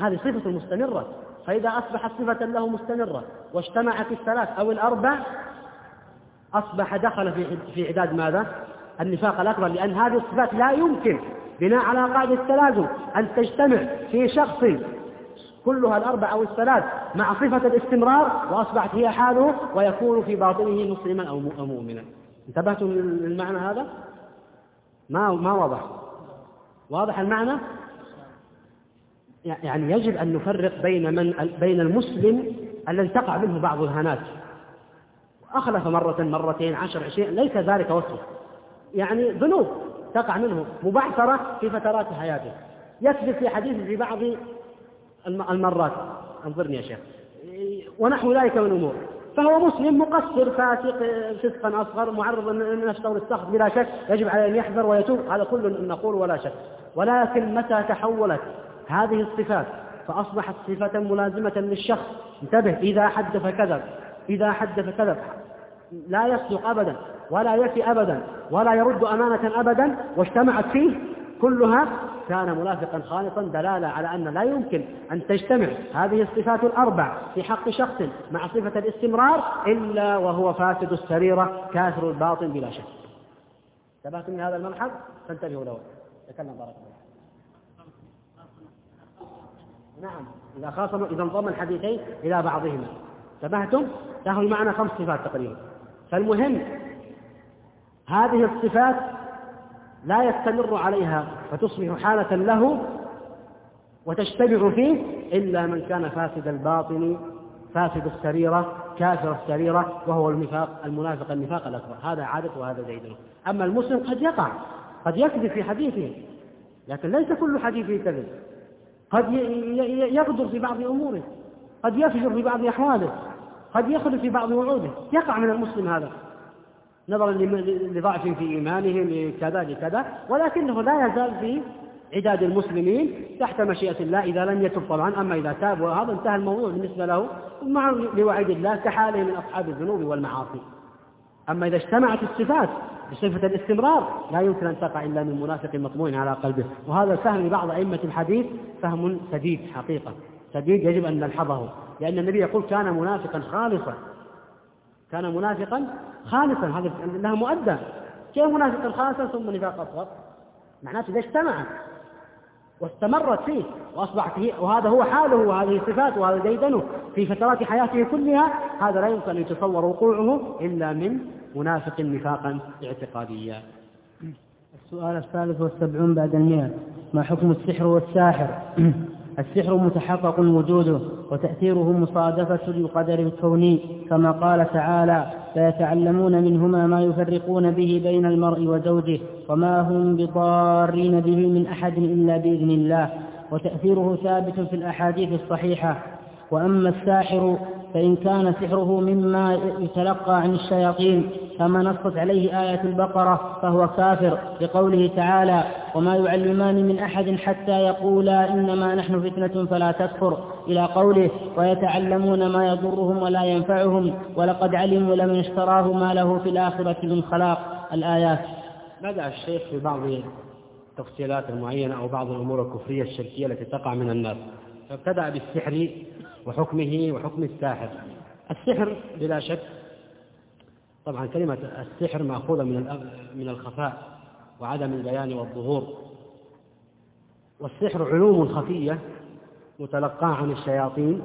هذه صفة مستمرة فإذا أصبحت صفة له مستمرة واجتمعت الثلاث أو الأربع أصبح دخل في في عداد ماذا؟ النفاق الأكبر لأن هذه الصفات لا يمكن بناء على قاعدة التلازم أن تجتمع في شخص كلها الأربع أو الثلاث مع صفة الاستمرار وأصبحت هي حاله ويكون في باطنه مسلما أو مؤمنا انتبهتم للمعنى هذا؟ ما ما واضح واضح المعنى؟ يعني يجب أن نفرق بين من بين المسلم الذي تقع منه بعض الهنات أخلف مرة مرتين عشر عشرين ليس ذلك وصفه يعني ذنوب تقع منه مبعثرة في فترات حياته. يكذب في حديث في بعض المرات. انظرني يا شيخ. ونحو ذلك من الأمور. فهو مسلم مقصر فاسق فسقا أصغر معرض نفسه للسخط بلا شك يجب عليه أن يحذر ويتوب. هذا كل نقول ولا شك. ولكن متى تحولت هذه الصفات؟ فأصبحت صفة ملازمة للشخص. انتبه إذا حدث كذب إذا حدث كذب لا يصدق أبدا ولا يفي أبدا ولا يرد أمانة أبدا واجتمعت فيه كلها كان منافقا خالصا دلالة على أن لا يمكن أن تجتمع هذه الصفات الأربع في حق شخص مع صفة الاستمرار إلا وهو فاسد السريرة كافر الباطن بلا شك. انتبهتم من هذا الملحظ؟ فانتبهوا له تكلم بارك الله نعم إذا خاصموا إذا انضم الحديثين إلى بعضهما. انتبهتم؟ له معنا خمس صفات تقريبا. فالمهم هذه الصفات لا يستمر عليها فتصبح حالة له وتجتمع فيه إلا من كان فاسد الباطن فاسد السريرة كافر السريرة وهو النفاق المنافق النفاق الأكبر. هذا عادة وهذا زيد. أما المسلم قد يقع قد يكذب في حديثه لكن ليس كل حديثه كذب. قد يغدر في بعض أموره قد يفجر في بعض أحواله قد يخلف في بعض وعوده. يقع من المسلم هذا. نظرا لضعف في إيمانه لكذا لكذا. ولكنه لا يزال في عداد المسلمين تحت مشيئة الله إذا لم يتب طبعا. أما إذا تاب وهذا انتهى الموضوع بالنسبة له مع لوعيد الله كحاله من أصحاب الذنوب والمعاصي. أما إذا اجتمعت الصفات بصفة الاستمرار لا يمكن أن تقع إلا من منافق مطموع على قلبه. وهذا الفهم لبعض أئمة الحديث فهم سديد حقيقة. سديد يجب أن نلحظه. لأن النبي يقول كان منافقا خالصا. كان منافقا خالصا هذا لها مؤدى كيف منافقا خالصا؟ ثم نفاق أصغر. معناته إذا اجتمعت واستمرت فيه وأصبحت هي وهذا هو حاله وهذه صفاته وهذا ديدنه في فترات حياته كلها هذا لا يمكن أن يتصور وقوعه إلا من منافق نفاقا اعتقاديا. السؤال الثالث والسبعون بعد المئة. ما حكم السحر والساحر؟ السحر متحقق وجوده وتأثيره مصادفة للقدر الكوني. كما قال تعالى فيتعلمون منهما ما يفرقون به بين المرء وزوجه وما هم بضارين به من أحد إلا بإذن الله. وتأثيره ثابت في الأحاديث الصحيحة. وأما الساحر فإن كان سحره مما يتلقى عن الشياطين كما نصت عليه آية البقرة فهو كافر لقوله تعالى وما يعلمان من أحد حتى يقولا إنما نحن فتنة فلا تكفر إلى قوله ويتعلمون ما يضرهم ولا ينفعهم ولقد علموا لمن اشتراه ما له في الآخرة من خلاق. الآيات بدأ الشيخ في بعض التفصيلات المعينة أو بعض الأمور الكفرية الشركية التي تقع من الناس فابتدأ بالسحر وحكمه وحكم الساحر. السحر بلا شك طبعا كلمة السحر مأخوذة من من الخفاء وعدم البيان والظهور. والسحر علوم خفية متلقاة عن الشياطين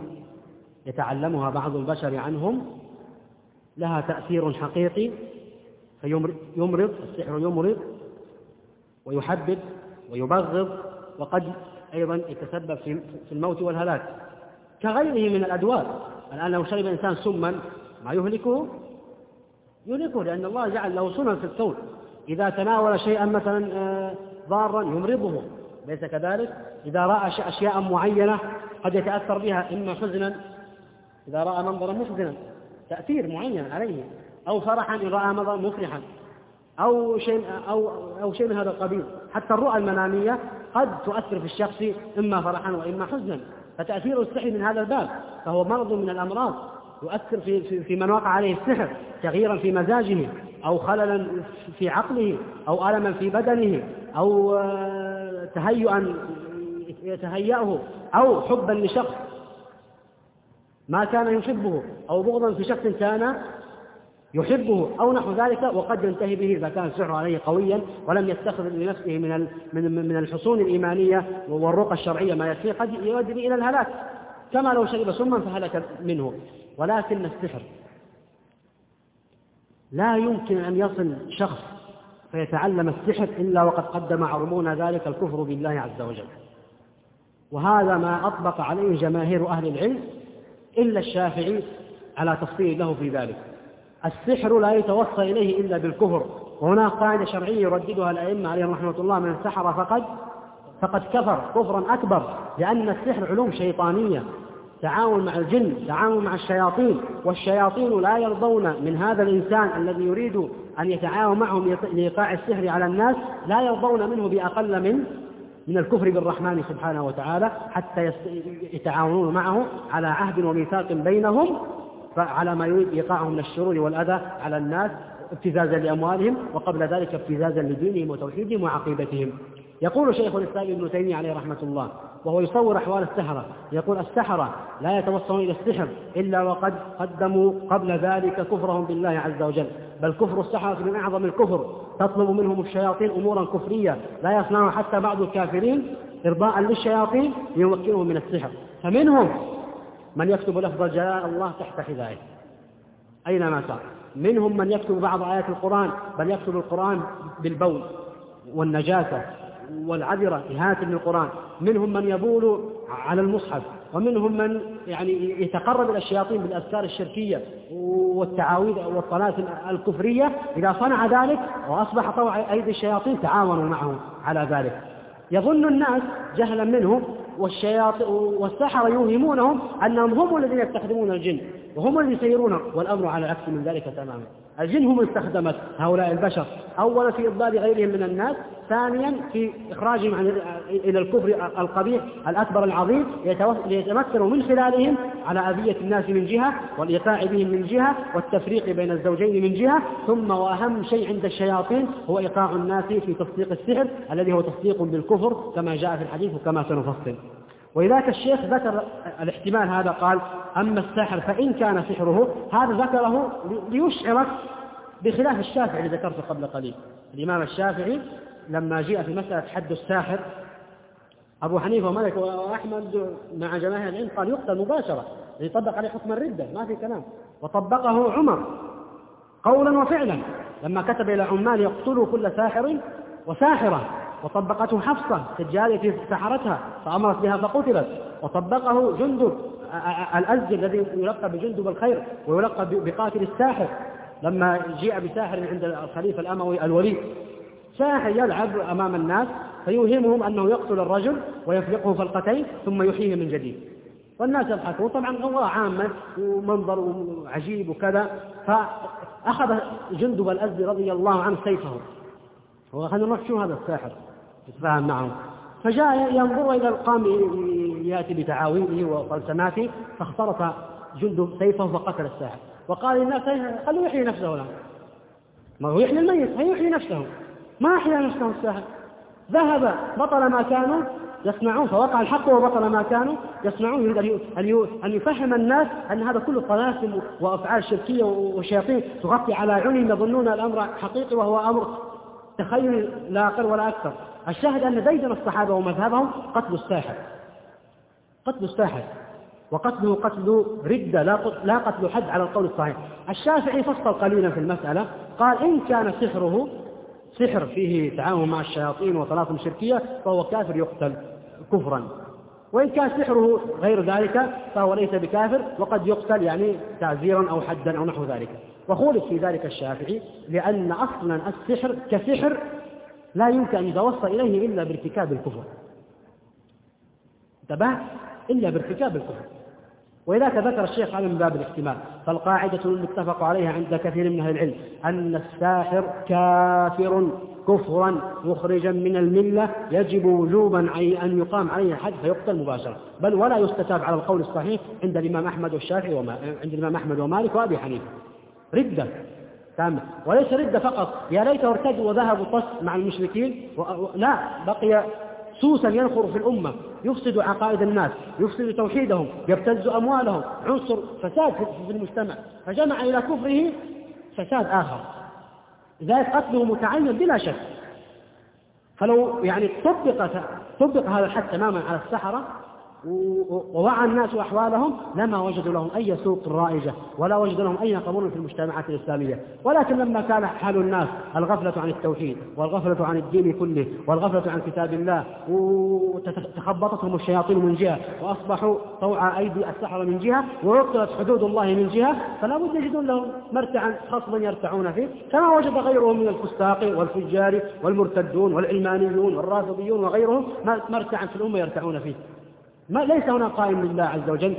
يتعلمها بعض البشر عنهم. لها تأثير حقيقي فيمرض السحر يمرض ويحبب ويبغض وقد أيضا يتسبب في الموت والهلاك. كغيره من الأدواء الآن لو شرب الإنسان سما ما يهلكه يهلكه لأن الله جعل له سنن في الكون إذا تناول شيئا مثلا آه، ضارا يمرضه. ليس كذلك؟ إذا رأى أشياء معينة قد يتأثر بها إما حزنا. إذا رأى منظرا محزنا تأثير معين عليه. أو فرحا إن رأى منظرا مفرحا. أو شيء أو أو شيء من هذا القبيل. حتى الرؤى المنامية قد تؤثر في الشخص إما فرحا وإما حزنا. فتأثير السحر من هذا الباب. فهو مرض من الأمراض. يؤثر في, في, في من وقع عليه السحر تغييرا في مزاجه أو خللا في عقله أو ألما في بدنه أو آه، تهيئا يتهيأه أو حبا لشخص ما كان يحبه أو بغضا في شخص كان يحبه أو نحو ذلك وقد ينتهي به إذا كان السحر عليه قويا ولم يستخرج لنفسه من من الحصون الإيمانية والرقى الشرعية ما يكفيه قد يؤدي إلى الهلاك. كما لو شرب سما فهلك منه. ولكن السحر لا يمكن أن يصل شخص فيتعلم السحر إلا وقد قدم عرمون ذلك الكفر بالله عز وجل. وهذا ما أطبق عليه جماهير أهل العلم إلا الشافعي على تفصيل له في ذلك. السحر لا يتوصل إليه إلا بالكفر. وهناك قاعدة شرعية يرددها الأئمة عليهم رحمة الله من السحر فقد فقد كفر كفرا أكبر لأن السحر علوم شيطانية. تعاون مع الجن تعاون مع الشياطين والشياطين لا يرضون من هذا الإنسان الذي يريد أن يتعاون معهم لإيقاع السحر على الناس لا يرضون منه بأقل من من الكفر بالرحمن سبحانه وتعالى حتى يتعاونون معه على عهد وميثاق بينهم على ما يريد إيقاعهم من الشرور والأذى على الناس ابتزازا لأموالهم وقبل ذلك ابتزازا لدينهم وتوحيدهم وعقيدتهم. يقول شيخ الإسلام ابن تيمية عليه رحمة الله وهو يصور أحوال السحرة يقول السحرة لا يتوصلون إلى السحر إلا وقد قدموا قبل ذلك كفرهم بالله عز وجل بل كفر السحرة من أعظم الكفر تطلب منهم الشياطين أمورا كفرية لا يصنعها حتى بعض الكافرين إرضاء للشياطين ليمكنهم من السحر. فمنهم من يكتب لفظ جلال الله تحت حذائه. أينما صار منهم من يكتب بعض آيات القرآن بل يكتب القرآن بالبول والنجاسة. والعذرة إهانة للقرآن منهم من يبول على المصحف ومنهم من يعني يتقرب إلى الشياطين بالأذكار الشركية والتعاويذ والطلاسم الكفرية. إذا صنع ذلك وأصبح طوع أيدي الشياطين تعاونوا معه على ذلك. يظن الناس جهلا منهم والشياطين والسحرة يوهمونهم أنهم هم الذين يستخدمون الجن وهم الذين يسيرون والأمر على العكس من ذلك تماما. الجن هم استخدمت هؤلاء البشر. أولا في إضلال غيرهم من الناس ثانيا في إخراجهم عن إلى الكفر القبيح الأكبر العظيم ليتمثلوا من خلالهم على أذية الناس من جهة والإيقاع بهم من جهة والتفريق بين الزوجين من جهة. ثم وأهم شيء عند الشياطين هو إيقاع الناس في تصديق السحر الذي هو تصديق بالكفر كما جاء في الحديث وكما سنفصل. ولذلك الشيخ ذكر الاحتمال هذا قال أما الساحر فإن كان سحره هذا ذكره ليشعرك بخلاف الشافعي اللي ذكرته قبل قليل. الإمام الشافعي لما جاء في مسألة حد الساحر أبو حنيفة ومالك وأحمد مع جماهير العلم قال يقتل مباشرة يطبق عليه حكم الردة ما في كلام. وطبقه عمر قولا وفعلا لما كتب إلى عمال يقتلوا كل ساحر وساحرة. وطبقته حفصة في سحرتها فأمرت بها فقتلت. وطبقه جندب الأزدي الذي يلقب بجندب الخير ويلقب بقاتل الساحر. لما جيء بساحر عند الخليفة الأموي الوليد ساحر يلعب أمام الناس فيوهمهم أنه يقتل الرجل ويفلقه فلقتين ثم يحييه من جديد. والناس يضحكون طبعا هو عامة ومنظر عجيب وكذا فأخذ جندب الأزدي رضي الله عنه سيفه. هو خلينا نروح شو هذا الساحر؟ يتفاهم معه. فجاء ينظر إلى القام يأتي بتعاويذه وطلسماته فاخترط جند سيفه فقتل الساحر. وقال للناس خلوا يحيي نفسه الآن. ما هو يحيي الميت هي يحيي نفسه. ما أحيا نفسه الساحر. ذهب بطل ما كانوا يصنعون فوقع الحق وبطل ما كانوا يصنعون. يريد أن يفهم الناس أن هذا كله طلاسم وأفعال شركية وشياطين تغطي على عيونهم يظنون الأمر حقيقي وهو أمر تخيل لا أقل ولا أكثر. الشاهد أن ديدن الصحابة ومذهبهم قتل الساحر. قتل الساحر. وقتله قتل ردة لا قتل حد على القول الصحيح. الشافعي فصل قليلا في المسألة. قال إن كان سحره سحر فيه تعاون مع الشياطين وطلاسم شركية فهو كافر يقتل كفرا. وإن كان سحره غير ذلك فهو ليس بكافر وقد يقتل يعني تعزيرا أو حدا أو نحو ذلك. وخولف في ذلك الشافعي لأن أصلا السحر كسحر لا يمكن أن يتوصل إليه إلا بارتكاب الكفر. انتبه؟ إلا بارتكاب الكفر. ولذلك ذكر الشيخ هذا من باب الاحتمال فالقاعدة المتفق عليها عند كثير من أهل العلم أن الساحر كافر كفرا مخرجا من الملة يجب وجوبا أن يقام عليه الحد فيقتل مباشرة. بل ولا يستتاب على القول الصحيح عند الإمام أحمد والشافعي وما عند الإمام أحمد ومالك وأبي حنيفة. ردة. تامة. وليس ردة فقط. يا ليته ارتد وذهب وطس مع المشركين. و... لا بقي سوسا ينخر في الأمة. يفسد عقائد الناس. يفسد توحيدهم. يبتز أموالهم. عنصر فساد في المجتمع. فجمع إلى كفره فساد آخر. لذلك قتله متعين بلا شك. فلو يعني طبق طبق هذا الحد تماما على السحرة ووعى الناس أحوالهم لما وجدوا لهم أي سوق رائجة ولا وجدوا لهم أي قبول في المجتمعات الإسلامية. ولكن لما كان حال الناس الغفلة عن التوحيد والغفلة عن الدين كله والغفلة عن كتاب الله وتخبطتهم الشياطين من جهة وأصبحوا طوع أيدي السحرة من جهة وعطلت حدود الله من جهة فلا بد يجدون لهم مرتعا خصبا يرتعون فيه. كما وجد غيرهم من الفساق والفجار والمرتدون والعلمانيون والرافضيون وغيرهم مرتعا في الأمة يرتعون فيه. ما ليس هنا قائم لله عز وجل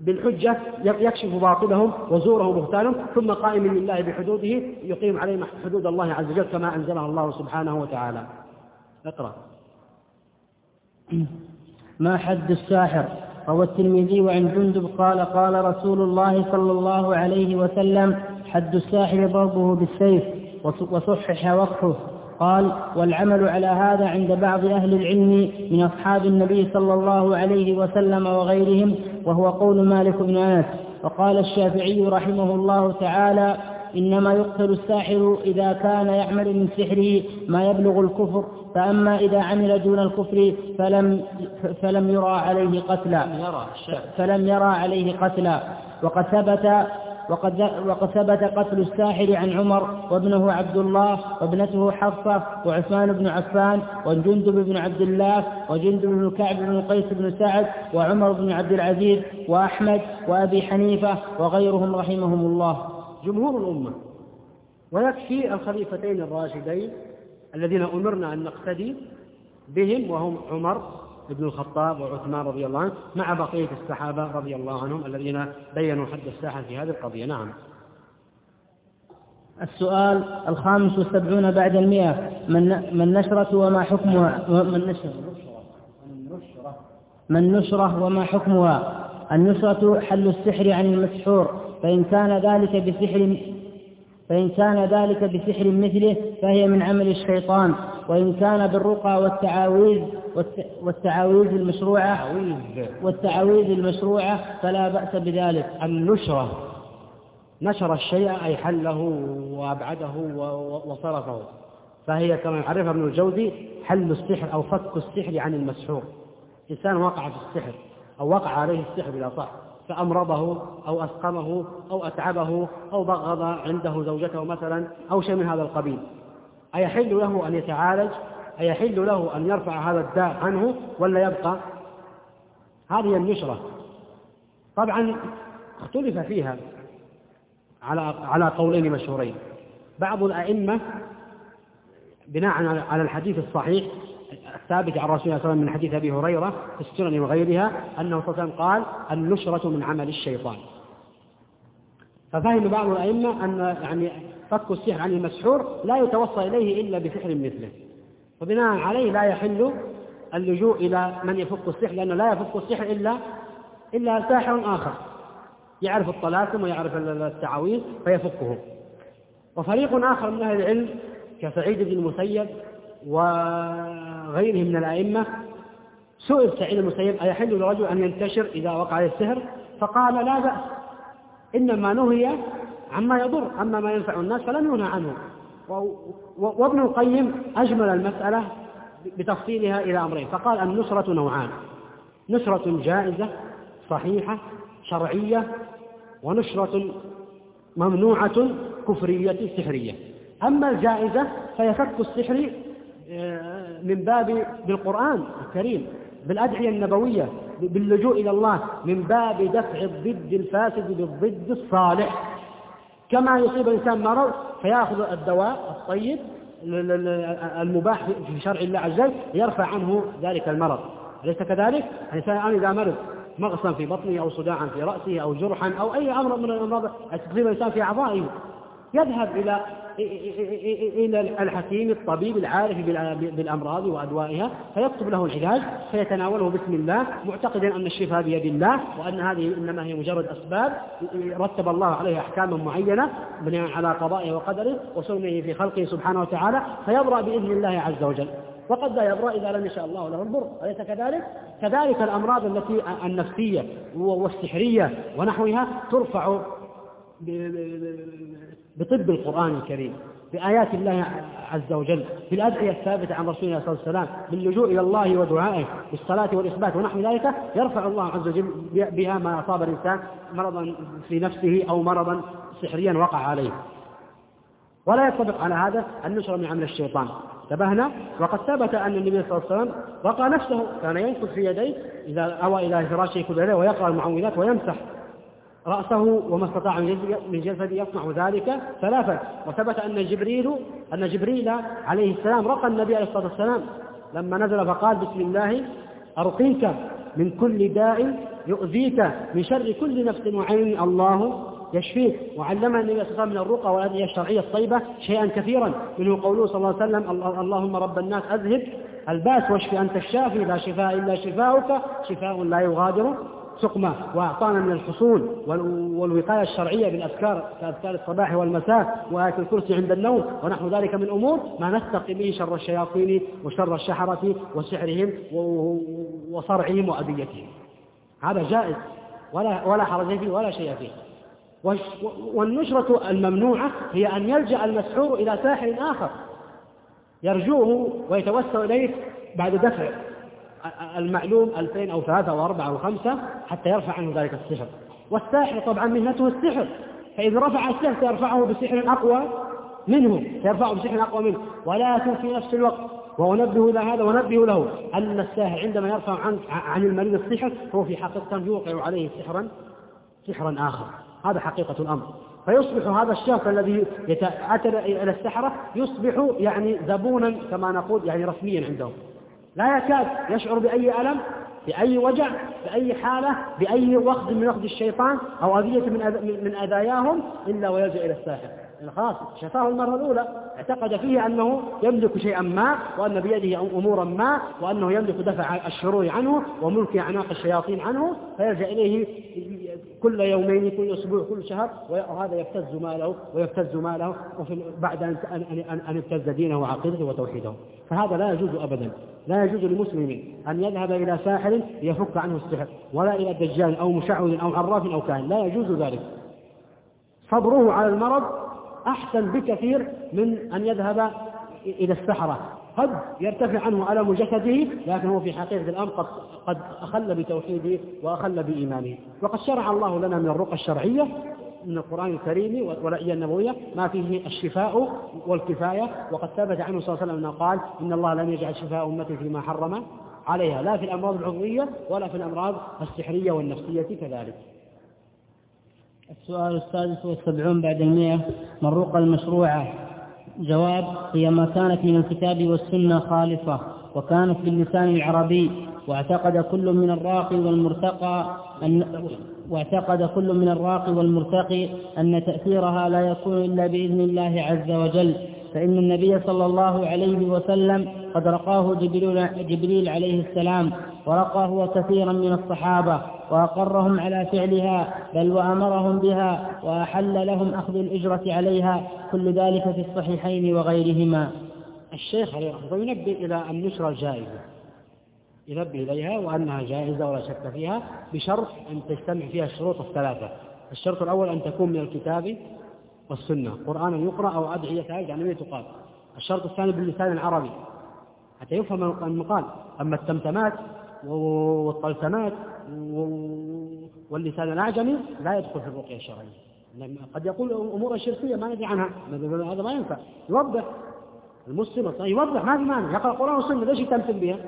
بالحجة يكشف باطلهم وزورهم وبهتانهم ثم قائم لله بحدوده يقيم عليهم حدود الله عز وجل كما أنزلها الله سبحانه وتعالى. اقرأ. [CLEARS THROAT] ما حد الساحر روى الترمذي عن جندب قال قال رسول الله صلى الله عليه وسلم حد الساحر ضربه بالسيف وصحح وقفه. قال والعمل على هذا عند بعض أهل العلم من أصحاب النبي صلى الله عليه وسلم وغيرهم وهو قول مالك بن أنس. وقال الشافعي رحمه الله تعالى إنما يقتل الساحر إذا كان يعمل من سحره ما يبلغ الكفر فأما إذا عمل دون الكفر فلم فلم يرى عليه قتلا. فلم يرى عليه قتلا. وقد ثبت وقد وقد ثبت قتل الساحر عن عمر وابنه عبد الله وابنته حفصة وعثمان بن عفان وجندب بن عبد الله وجندب بن كعب بن قيس بن سعد وعمر بن عبد العزيز وأحمد وأبي حنيفة وغيرهم رحمهم الله. جمهور الأمة ويكفي الخليفتين الراشدين الذين أمرنا أن نقتدي بهم وهم عمر بن الخطاب وعثمان رضي الله عنه مع بقية الصحابة رضي الله عنهم الذين بينوا حد الساحة في هذه القضية. نعم. السؤال الخامس والسبعون بعد المئة. من, من نشرة وما حكمها من نشرة من نشرة وما حكمها. النشرة حل السحر عن المسحور فإن كان ذلك بسحر فإن كان ذلك بسحر مثله فهي من عمل الشيطان وإن كان بالرقى والتعاويذ والتعاويذ المشروعة والتعاويذ المشروعة فلا بأس بذلك. النشرة. نشر الشيء أي حله وأبعده وصرفه. فهي كما يعرفها ابن الجوزي حل السحر أو فك السحر عن المسحور. إنسان وقع في السحر أو وقع عليه السحر بلا صح. فأمرضه أو أسقمه أو أتعبه أو بغض عنده زوجته مثلا أو شيء من هذا القبيل. أيحل له أن يتعالج؟ أيحل له أن يرفع هذا الداء عنه ولا يبقى؟ هذه النشرة. طبعا اختلف فيها على على قولين مشهورين. بعض الأئمة بناء على الحديث الصحيح الثابت عن رسول الله صلى الله عليه وسلم من حديث أبي هريرة في السنن وغيرها أنه صلى الله عليه وسلم قال النشرة من عمل الشيطان. ففهم بعض الأئمة أن يعني فك السحر عن المسحور لا يتوصل إليه إلا بسحر مثله. وبناء عليه لا يحل اللجوء إلى من يفك السحر لأنه لا يفك السحر إلا إلا ساحر آخر يعرف الطلاسم ويعرف التعاويذ فيفكه. وفريق آخر من أهل العلم كسعيد بن المسيب وغيره من الأئمة سئل سعيد المسيب أيحل للرجل أن ينتشر إذا وقع عليه فقال لا بأس إنما نهي عما يضر أما ما ينفع الناس فلم ينهى عنه. وابن القيم أجمل المسألة بتفصيلها إلى أمرين فقال النصرة نوعان نصرة جائزة صحيحة شرعية ونشرة ممنوعة كفرية سحرية. أما الجائزة فهي فك السحر من باب بالقرآن الكريم بالأدعية النبوية باللجوء إلى الله من باب دفع الضد الفاسد بالضد الصالح كما يصيب الإنسان مرض فيأخذ الدواء الطيب المباح في شرع الله عز وجل يرفع عنه ذلك المرض أليس كذلك؟ الإنسان إذا مرض مغصا في بطنه أو صداعا في رأسه أو جرحا أو أي أمر من الأمراض تصيب الإنسان في أعضائه يذهب إلى إلى الحكيم الطبيب العارف بالأمراض وأدوائها فيكتب له العلاج فيتناوله بسم الله معتقدا أن الشفاء بيد الله وأن هذه إنما هي مجرد أسباب رتب الله عليها أحكاما معينة بناء على قضائه وقدره وسنه في خلقه سبحانه وتعالى فيبرأ بإذن الله عز وجل وقد لا يبرأ إذا لم يشاء الله له البر أليس كذلك؟ كذلك الأمراض التي النفسية والسحرية ونحوها ترفع بطب القرآن الكريم بآيات الله عز وجل بالأدعية الثابتة عن رسول الله صلى الله عليه وسلم باللجوء إلى الله ودعائه بالصلاة والإثبات ونحو ذلك يرفع الله عز وجل بها ما أصاب الإنسان مرضا في نفسه أو مرضا سحريا وقع عليه. ولا يطبق على هذا النشر من عمل الشيطان. انتبهنا؟ وقد ثبت أن النبي صلى الله عليه وسلم وقع نفسه كان ينفذ في يديه إذا أوى إلى فراشه كل ويقرأ المعوذات ويمسح رأسه وما استطاع من جسده يصنع ذلك ثلاثا. وثبت أن جبريل أن جبريل عليه السلام رقى النبي عليه الصلاة والسلام. لما نزل فقال بسم الله أرقيك من كل داء يؤذيك من شر كل نفس وعين الله يشفيك. وعلمنا النبي صلى الله عليه وسلم من الرقى والأدعية الشرعية الطيبة شيئا كثيرا. منه قوله صلى الله عليه وسلم اللهم رب الناس أذهب الباس واشفي أنت الشافي لا شفاء إلا شفاؤك شفاء لا يغادر سقما وأعطانا من الحصول والوقاية الشرعية بالأذكار كأذكار الصباح والمساء وآية الكرسي عند النوم ونحو ذلك من أمور ما نتقي به شر الشياطين وشر الشحرة وسحرهم وصرعهم وأذيتهم. هذا جائز. ولا ولا حرج فيه ولا شيء فيه. والنشرة الممنوعة هي أن يلجأ المسحور إلى ساحر آخر. يرجوه ويتوسل إليه بعد دفع المعلوم ألفين أو ثلاثة أو أربعة أو خمسة حتى يرفع عنه ذلك السحر. والساحر طبعا مهنته السحر. فإذا رفع السحر سيرفعه بسحر أقوى منه سيرفعه بسحر أقوى منه. ولكن في نفس الوقت. وأنبه إلى هذا ونبه له أن الساحر عندما يرفع عن, عن المريض السحر هو في حقيقة يوقع عليه سحرا سحرا آخر. هذا حقيقة الأمر. فيصبح هذا الشخص الذي يتأتى إلى السحرة يصبح يعني زبونا كما نقول يعني رسميا عندهم لا يكاد يشعر بأي ألم بأي وجع بأي حالة بأي وقت من وقت الشيطان أو أذية من من أذاياهم إلا ويلجأ إلى الساحر. خلاص شفاه المرة الأولى اعتقد فيه أنه يملك شيئا ما وأن بيده أمورا ما وأنه يملك دفع الشرور عنه وملك أعناق الشياطين عنه فيرجع إليه كل يومين كل أسبوع كل شهر وهذا يبتز ماله ويبتز ماله بعد أن أن أن ابتز دينه وعقيدته وتوحيده. فهذا لا يجوز أبدا. لا يجوز لمسلم أن يذهب إلى ساحر ليفك عنه السحر ولا إلى دجال أو مشعوذ أو عراف أو كاهن. لا يجوز ذلك. صبره على المرض أحسن بكثير من أن يذهب إلى السحرة. قد يرتفع عنه ألم جسده لكن هو في حقيقة الأمر قد, قد أخل بتوحيده وأخل بإيمانه. وقد شرع الله لنا من الرقى الشرعية من القرآن الكريم والرأية النبوية ما فيه الشفاء والكفاية. وقد ثبت عنه صلى الله عليه وسلم أنه قال إن الله لم يجعل شفاء أمتي فيما حرم عليها. لا في الأمراض العضوية ولا في الأمراض السحرية والنفسية كذلك. السؤال السادس والسبعون بعد المئة. الرقى المشروعة جواب هي ما كانت من الكتاب والسنة خالصة وكانت باللسان العربي. واعتقد كل من الراقي والمرتقى أن واعتقد كل من الراقي والمرتقي أن تأثيرها لا يكون إلا بإذن الله عز وجل. فإن النبي صلى الله عليه وسلم قد رقاه جبريل, جبريل عليه السلام ورقاه وكثيرا من الصحابة. وأقرهم على فعلها بل وأمرهم بها وأحل لهم أخذ الإجرة عليها كل ذلك في الصحيحين وغيرهما. الشيخ عليه رحمة الله ينبه إلى النشرة الجائزة ينبه إليها وأنها جائزة ولا شك فيها بشرط أن تجتمع فيها الشروط الثلاثة. الشرط الأول أن تكون من الكتاب والسنة. قرآنا يقرأ أو أدعية يعني تقال. الشرط الثاني باللسان العربي. حتى يفهم المقال. أما التمتمات والطلسمات واللسان الأعجمي لا يدخل في الرقية الشرعية. قد يقول أمور شركية ما ندري عنها. هذا ما ينفع. يوضح. المسلم يوضح. ما في مانع. يقرأ القرآن والسنة ليش يتمثل بها؟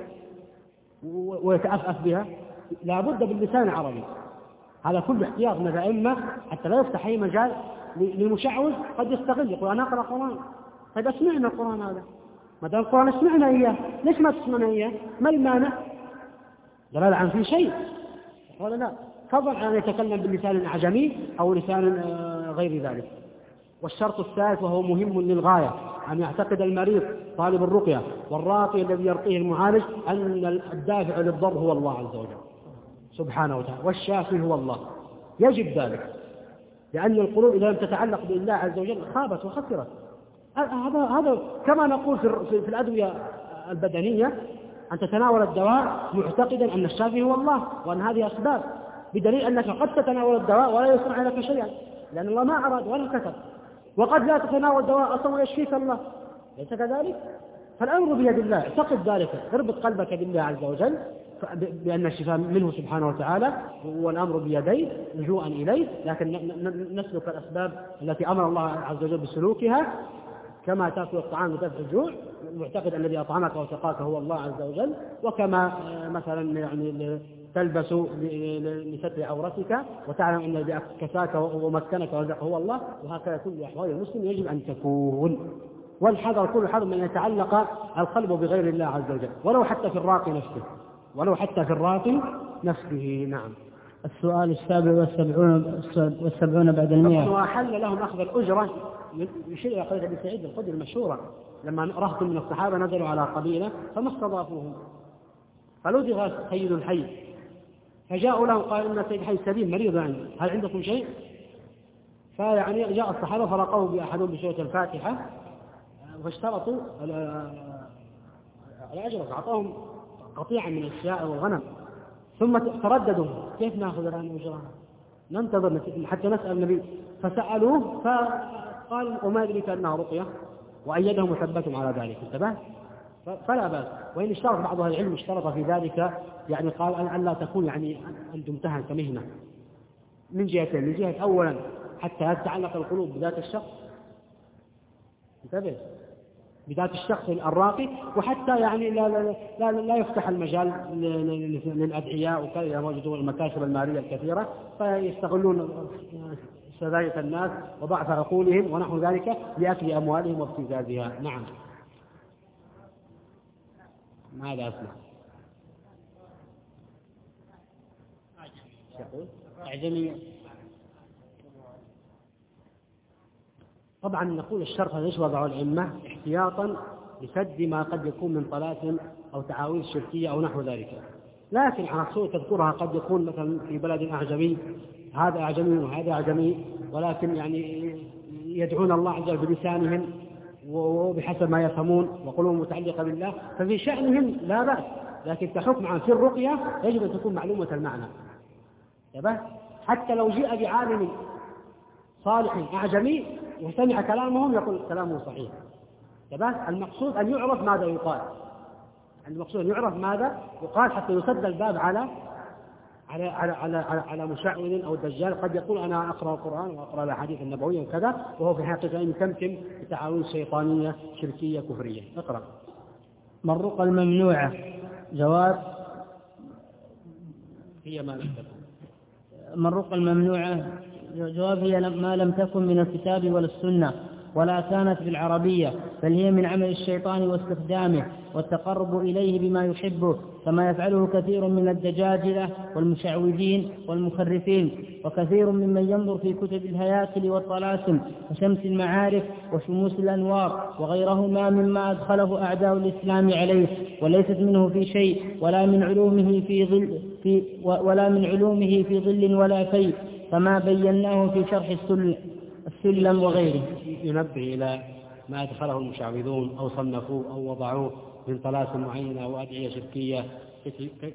ويتأفأف بها؟ لابد باللسان العربي. هذا كل احتياط من الأئمة حتى لا يفتح أي مجال للمشعوذ قد يستغل. يقول أنا أقرأ قرآن. طيب أسمعنا القرآن هذا. ما دام القرآن اسمعنا إياه ليش ما تسمعنا إياه؟ ما المانع؟ دلالة عن في شيء. قال لا. فضل عن أن يتكلم باللسان الأعجمي أو لسان آه، غير ذلك. والشرط الثالث وهو مهم للغاية أن يعتقد المريض طالب الرقية والراقي الذي يرقيه المعالج أن الدافع للضر هو الله عز وجل. سبحانه وتعالى. والشافي هو الله. يجب ذلك. لأن القلوب إذا لم تتعلق بالله عز وجل خابت وخسرت. هذا هذا كما نقول في الأدوية البدنية أن تتناول الدواء معتقدا أن الشافي هو الله وأن هذه أسباب بدليل أنك قد تتناول الدواء ولا يصنع لك شيئا لأن الله ما أراد ولا كتب. وقد لا تتناول الدواء أصلا ويشفيك الله؟ ليس كذلك؟ فالأمر بيد الله اعتقد ذلك اربط قلبك بالله عز وجل بأن الشفاء منه سبحانه وتعالى والأمر بيديه لجوءا إليه لكن نسلك الأسباب التي أمر الله عز وجل بسلوكها. كما تأكل الطعام وتدفع الجوع معتقد الذي أطعمك وسقاك هو الله عز وجل وكما آه، مثلا يعني تلبس لستر عورتك وتعلم أن الذي كساك ومكنك ورزقك هو الله وهكذا كل أحوال المسلم يجب أن تكون. والحذر كل حذر من يتعلق القلب بغير الله عز وجل. ولو حتى في الراقي نفسه. ولو حتى في الراقي نفسه نعم. السؤال السابع والسبعون والسبعون بعد المئة. وأحل لهم أخذ الأجرة يشير إلى قضية أبي سعيد الخدري المشهورة لما رهط من الصحابة نزلوا على قبيلة فما استضافوهم فلدغ سيد الحي فجاءوا له قال إن سيد الحي سليم مريض يعني هل عندكم شيء؟ فيعني جاء الصحابة فرقوه بأحدهم بسورة الفاتحة فاشترطوا الأجر أعطاهم قطيعا من الشاء والغنم ثم ترددوا كيف نأخذ الآن أجرها؟ ننتظر حتى نسأل النبي فسألوه فقال وما يدريك أنها رقية وأيدهم وثبتهم على ذلك انتبه؟ فلا بأس. وإن اشترط بعض أهل العلم اشترط في ذلك يعني قال أن لا تكون يعني أن تمتهن كمهنة. من جهتين من جهة أولا حتى يتعلق القلوب بذات الشخص؟ انتبه؟ بذات الشخص الراقي وحتى يعني لا لا لا, لا يفتح المجال للأدعياء وكذا وجدوا المكاسب المالية الكثيرة فيستغلون سذاجة الناس وضعف عقولهم ونحو ذلك لأكل أموالهم وابتزازها نعم. ماذا أسمع أعجمي طبعا نقول الشرط هذا وضعه؟ الأئمة احتياطا لسد ما قد يكون من طلاسم أو تعاويذ شركية أو نحو ذلك. لكن على تذكرها قد يكون مثلا في بلد أعجمي هذا أعجمي وهذا أعجمي ولكن يعني يدعون الله عز وجل بلسانهم وبحسب ما يفهمون وقلوبهم متعلقة بالله ففي شأنهم لا بأس لكن كحكم عن في الرقية يجب أن تكون معلومة المعنى. حتى لو جاء بعالم صالح أعجمي وسمع كلامهم يقول كلامه صحيح. المقصود أن يعرف ماذا يقال. المقصود أن يعرف ماذا يقال حتى يسد الباب على على على على على, على مشعوذ أو دجال قد يقول أنا أقرأ القرآن وأقرأ الاحاديث النبويه وكذا وهو في الحقيقة يمتمتم بتعاون شيطانية شركية كفرية. اقرأ. ما الرقى الممنوعه جواب؟ هي ما لم تكن. ما الرقى الممنوعه جواب هي ما لم تكن من الكتاب ولا السنة. ولا كانت بالعربية بل هي من عمل الشيطان واستخدامه والتقرب إليه بما يحبه كما يفعله كثير من الدجاجلة والمشعوذين والمخرفين وكثير ممن ينظر في كتب الهياكل والطلاسم وشمس المعارف وشموس الأنوار وغيرهما مما أدخله أعداء الإسلام عليه وليست منه في شيء ولا من علومه في ظل في ولا من علومه في ظل ولا في كما بيناه في شرح السلم السلم وغيره. ينبه إلى ما أدخله المشعوذون أو صنفوه أو وضعوه من طلاسم معينة أو أدعية شركية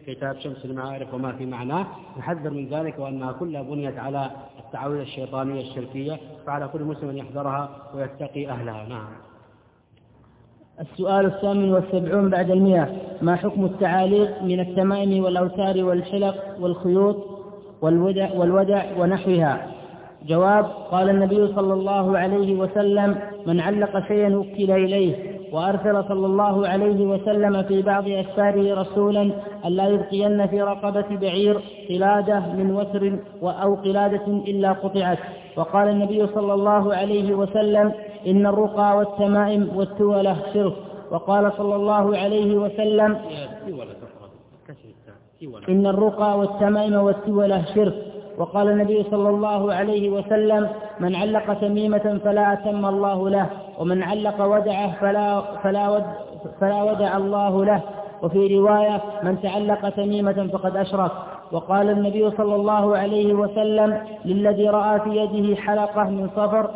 كتاب شمس المعارف وما في معناه. نحذر من ذلك وأنها كلها بنيت على التعاويذ الشيطانية الشركية فعلى كل مسلم أن يحذرها ويتقي أهلها. نعم. السؤال الثامن والسبعون بعد المئة. ما حكم التعاليق من التمائم والأوتار والحلق والخيوط والودع, والودع ونحوها؟ جواب قال النبي صلى الله عليه وسلم من علق شيئا وكل إليه وأرسل صلى الله عليه وسلم في بعض أسفاره رسولا ألا يبقين في رقبة بعير قلادة من وتر أو قلادة إلا قطعت. وقال النبي صلى الله عليه وسلم إن الرقى والتمائم والتولة شرك. وقال صلى الله عليه وسلم إن الرقى والتمائم والتولة شرك. وقال النبي صلى الله عليه وسلم من علق تميمة فلا أتم الله له ومن علق ودعه فلا, فلا, ود فلا ودع الله له. وفي رواية من تعلق تميمة فقد أشرك. وقال النبي صلى الله عليه وسلم للذي رأى في يده حلقة من صفر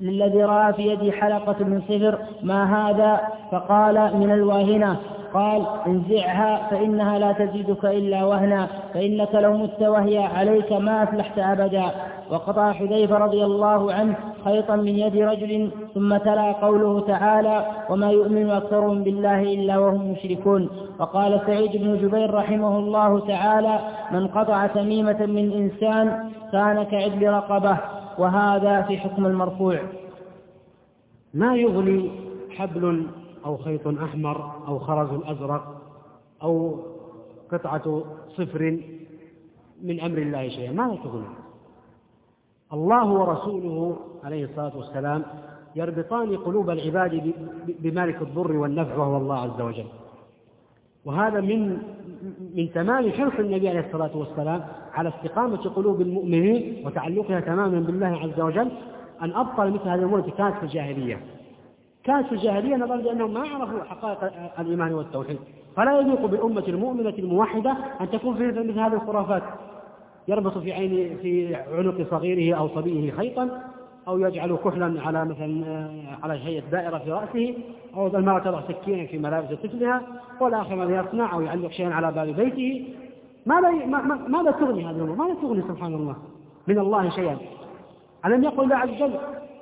للذي رأى في يده حلقة من صفر ما هذا؟ فقال من الواهنة. قال انزعها فإنها لا تزيدك إلا وهنا فإنك لو مت وهي عليك ما أفلحت أبدا. وقطع حذيفة رضي الله عنه خيطا من يد رجل ثم تلا قوله تعالى وما يؤمن أكثرهم بالله إلا وهم مشركون وقال سعيد بن جبير رحمه الله تعالى من قطع تميمة من إنسان كان كعدل رقبة وهذا في حكم المرفوع ما يغني حبل أو خيط أحمر أو خرز أزرق أو قطعة صفر من أمر الله شيئا. ماذا تغني الله ورسوله عليه الصلاة والسلام يربطان قلوب العباد بمالك الضر والنفع وهو الله عز وجل. وهذا من من تمام حرص النبي عليه الصلاة والسلام على استقامة قلوب المؤمنين وتعلقها تماما بالله عز وجل أن أبطل مثل هذه الأمور كانت في الجاهلية. كانت الجاهلية نظرا لأنهم ما عرفوا حقائق الإيمان والتوحيد فلا يليق بالأمة المؤمنة الموحدة أن تكون في مثل هذه الخرافات يربط في عين في عنق صغيره أو صبيه خيطا أو يجعل كحلا على مثلا على هيئة دائرة في رأسه أو المرأة تضع سكينا في ملابس طفلها والآخر ماذا يصنع أو يعلق شيئا على باب بيته ماذا ماذا تغني هذه الأمور؟ ماذا تغني سبحان الله من الله شيئا؟ ألم يقل الله عز وجل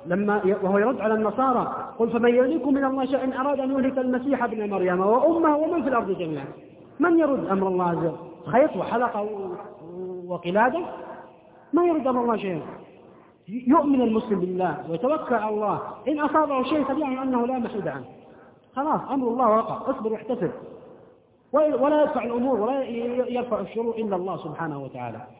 لما وهو يرد على النصارى قل فمن يملك من الله شيئا إن أراد أن يهلك المسيح ابن مريم وأمه ومن في الأرض جميعا. من يرد أمر الله عز وجل؟ خيط وحلقة وقلادة؟ ما يرد أمر الله شيئا؟ يؤمن المسلم بالله ويتوكل على الله. إن أصابه شيء فليعلم أنه لا محيد عنه خلاص أمر الله وقع. اصبر واحتسب. ولا يدفع الأمور ولا يرفع الشرور إلا الله سبحانه وتعالى.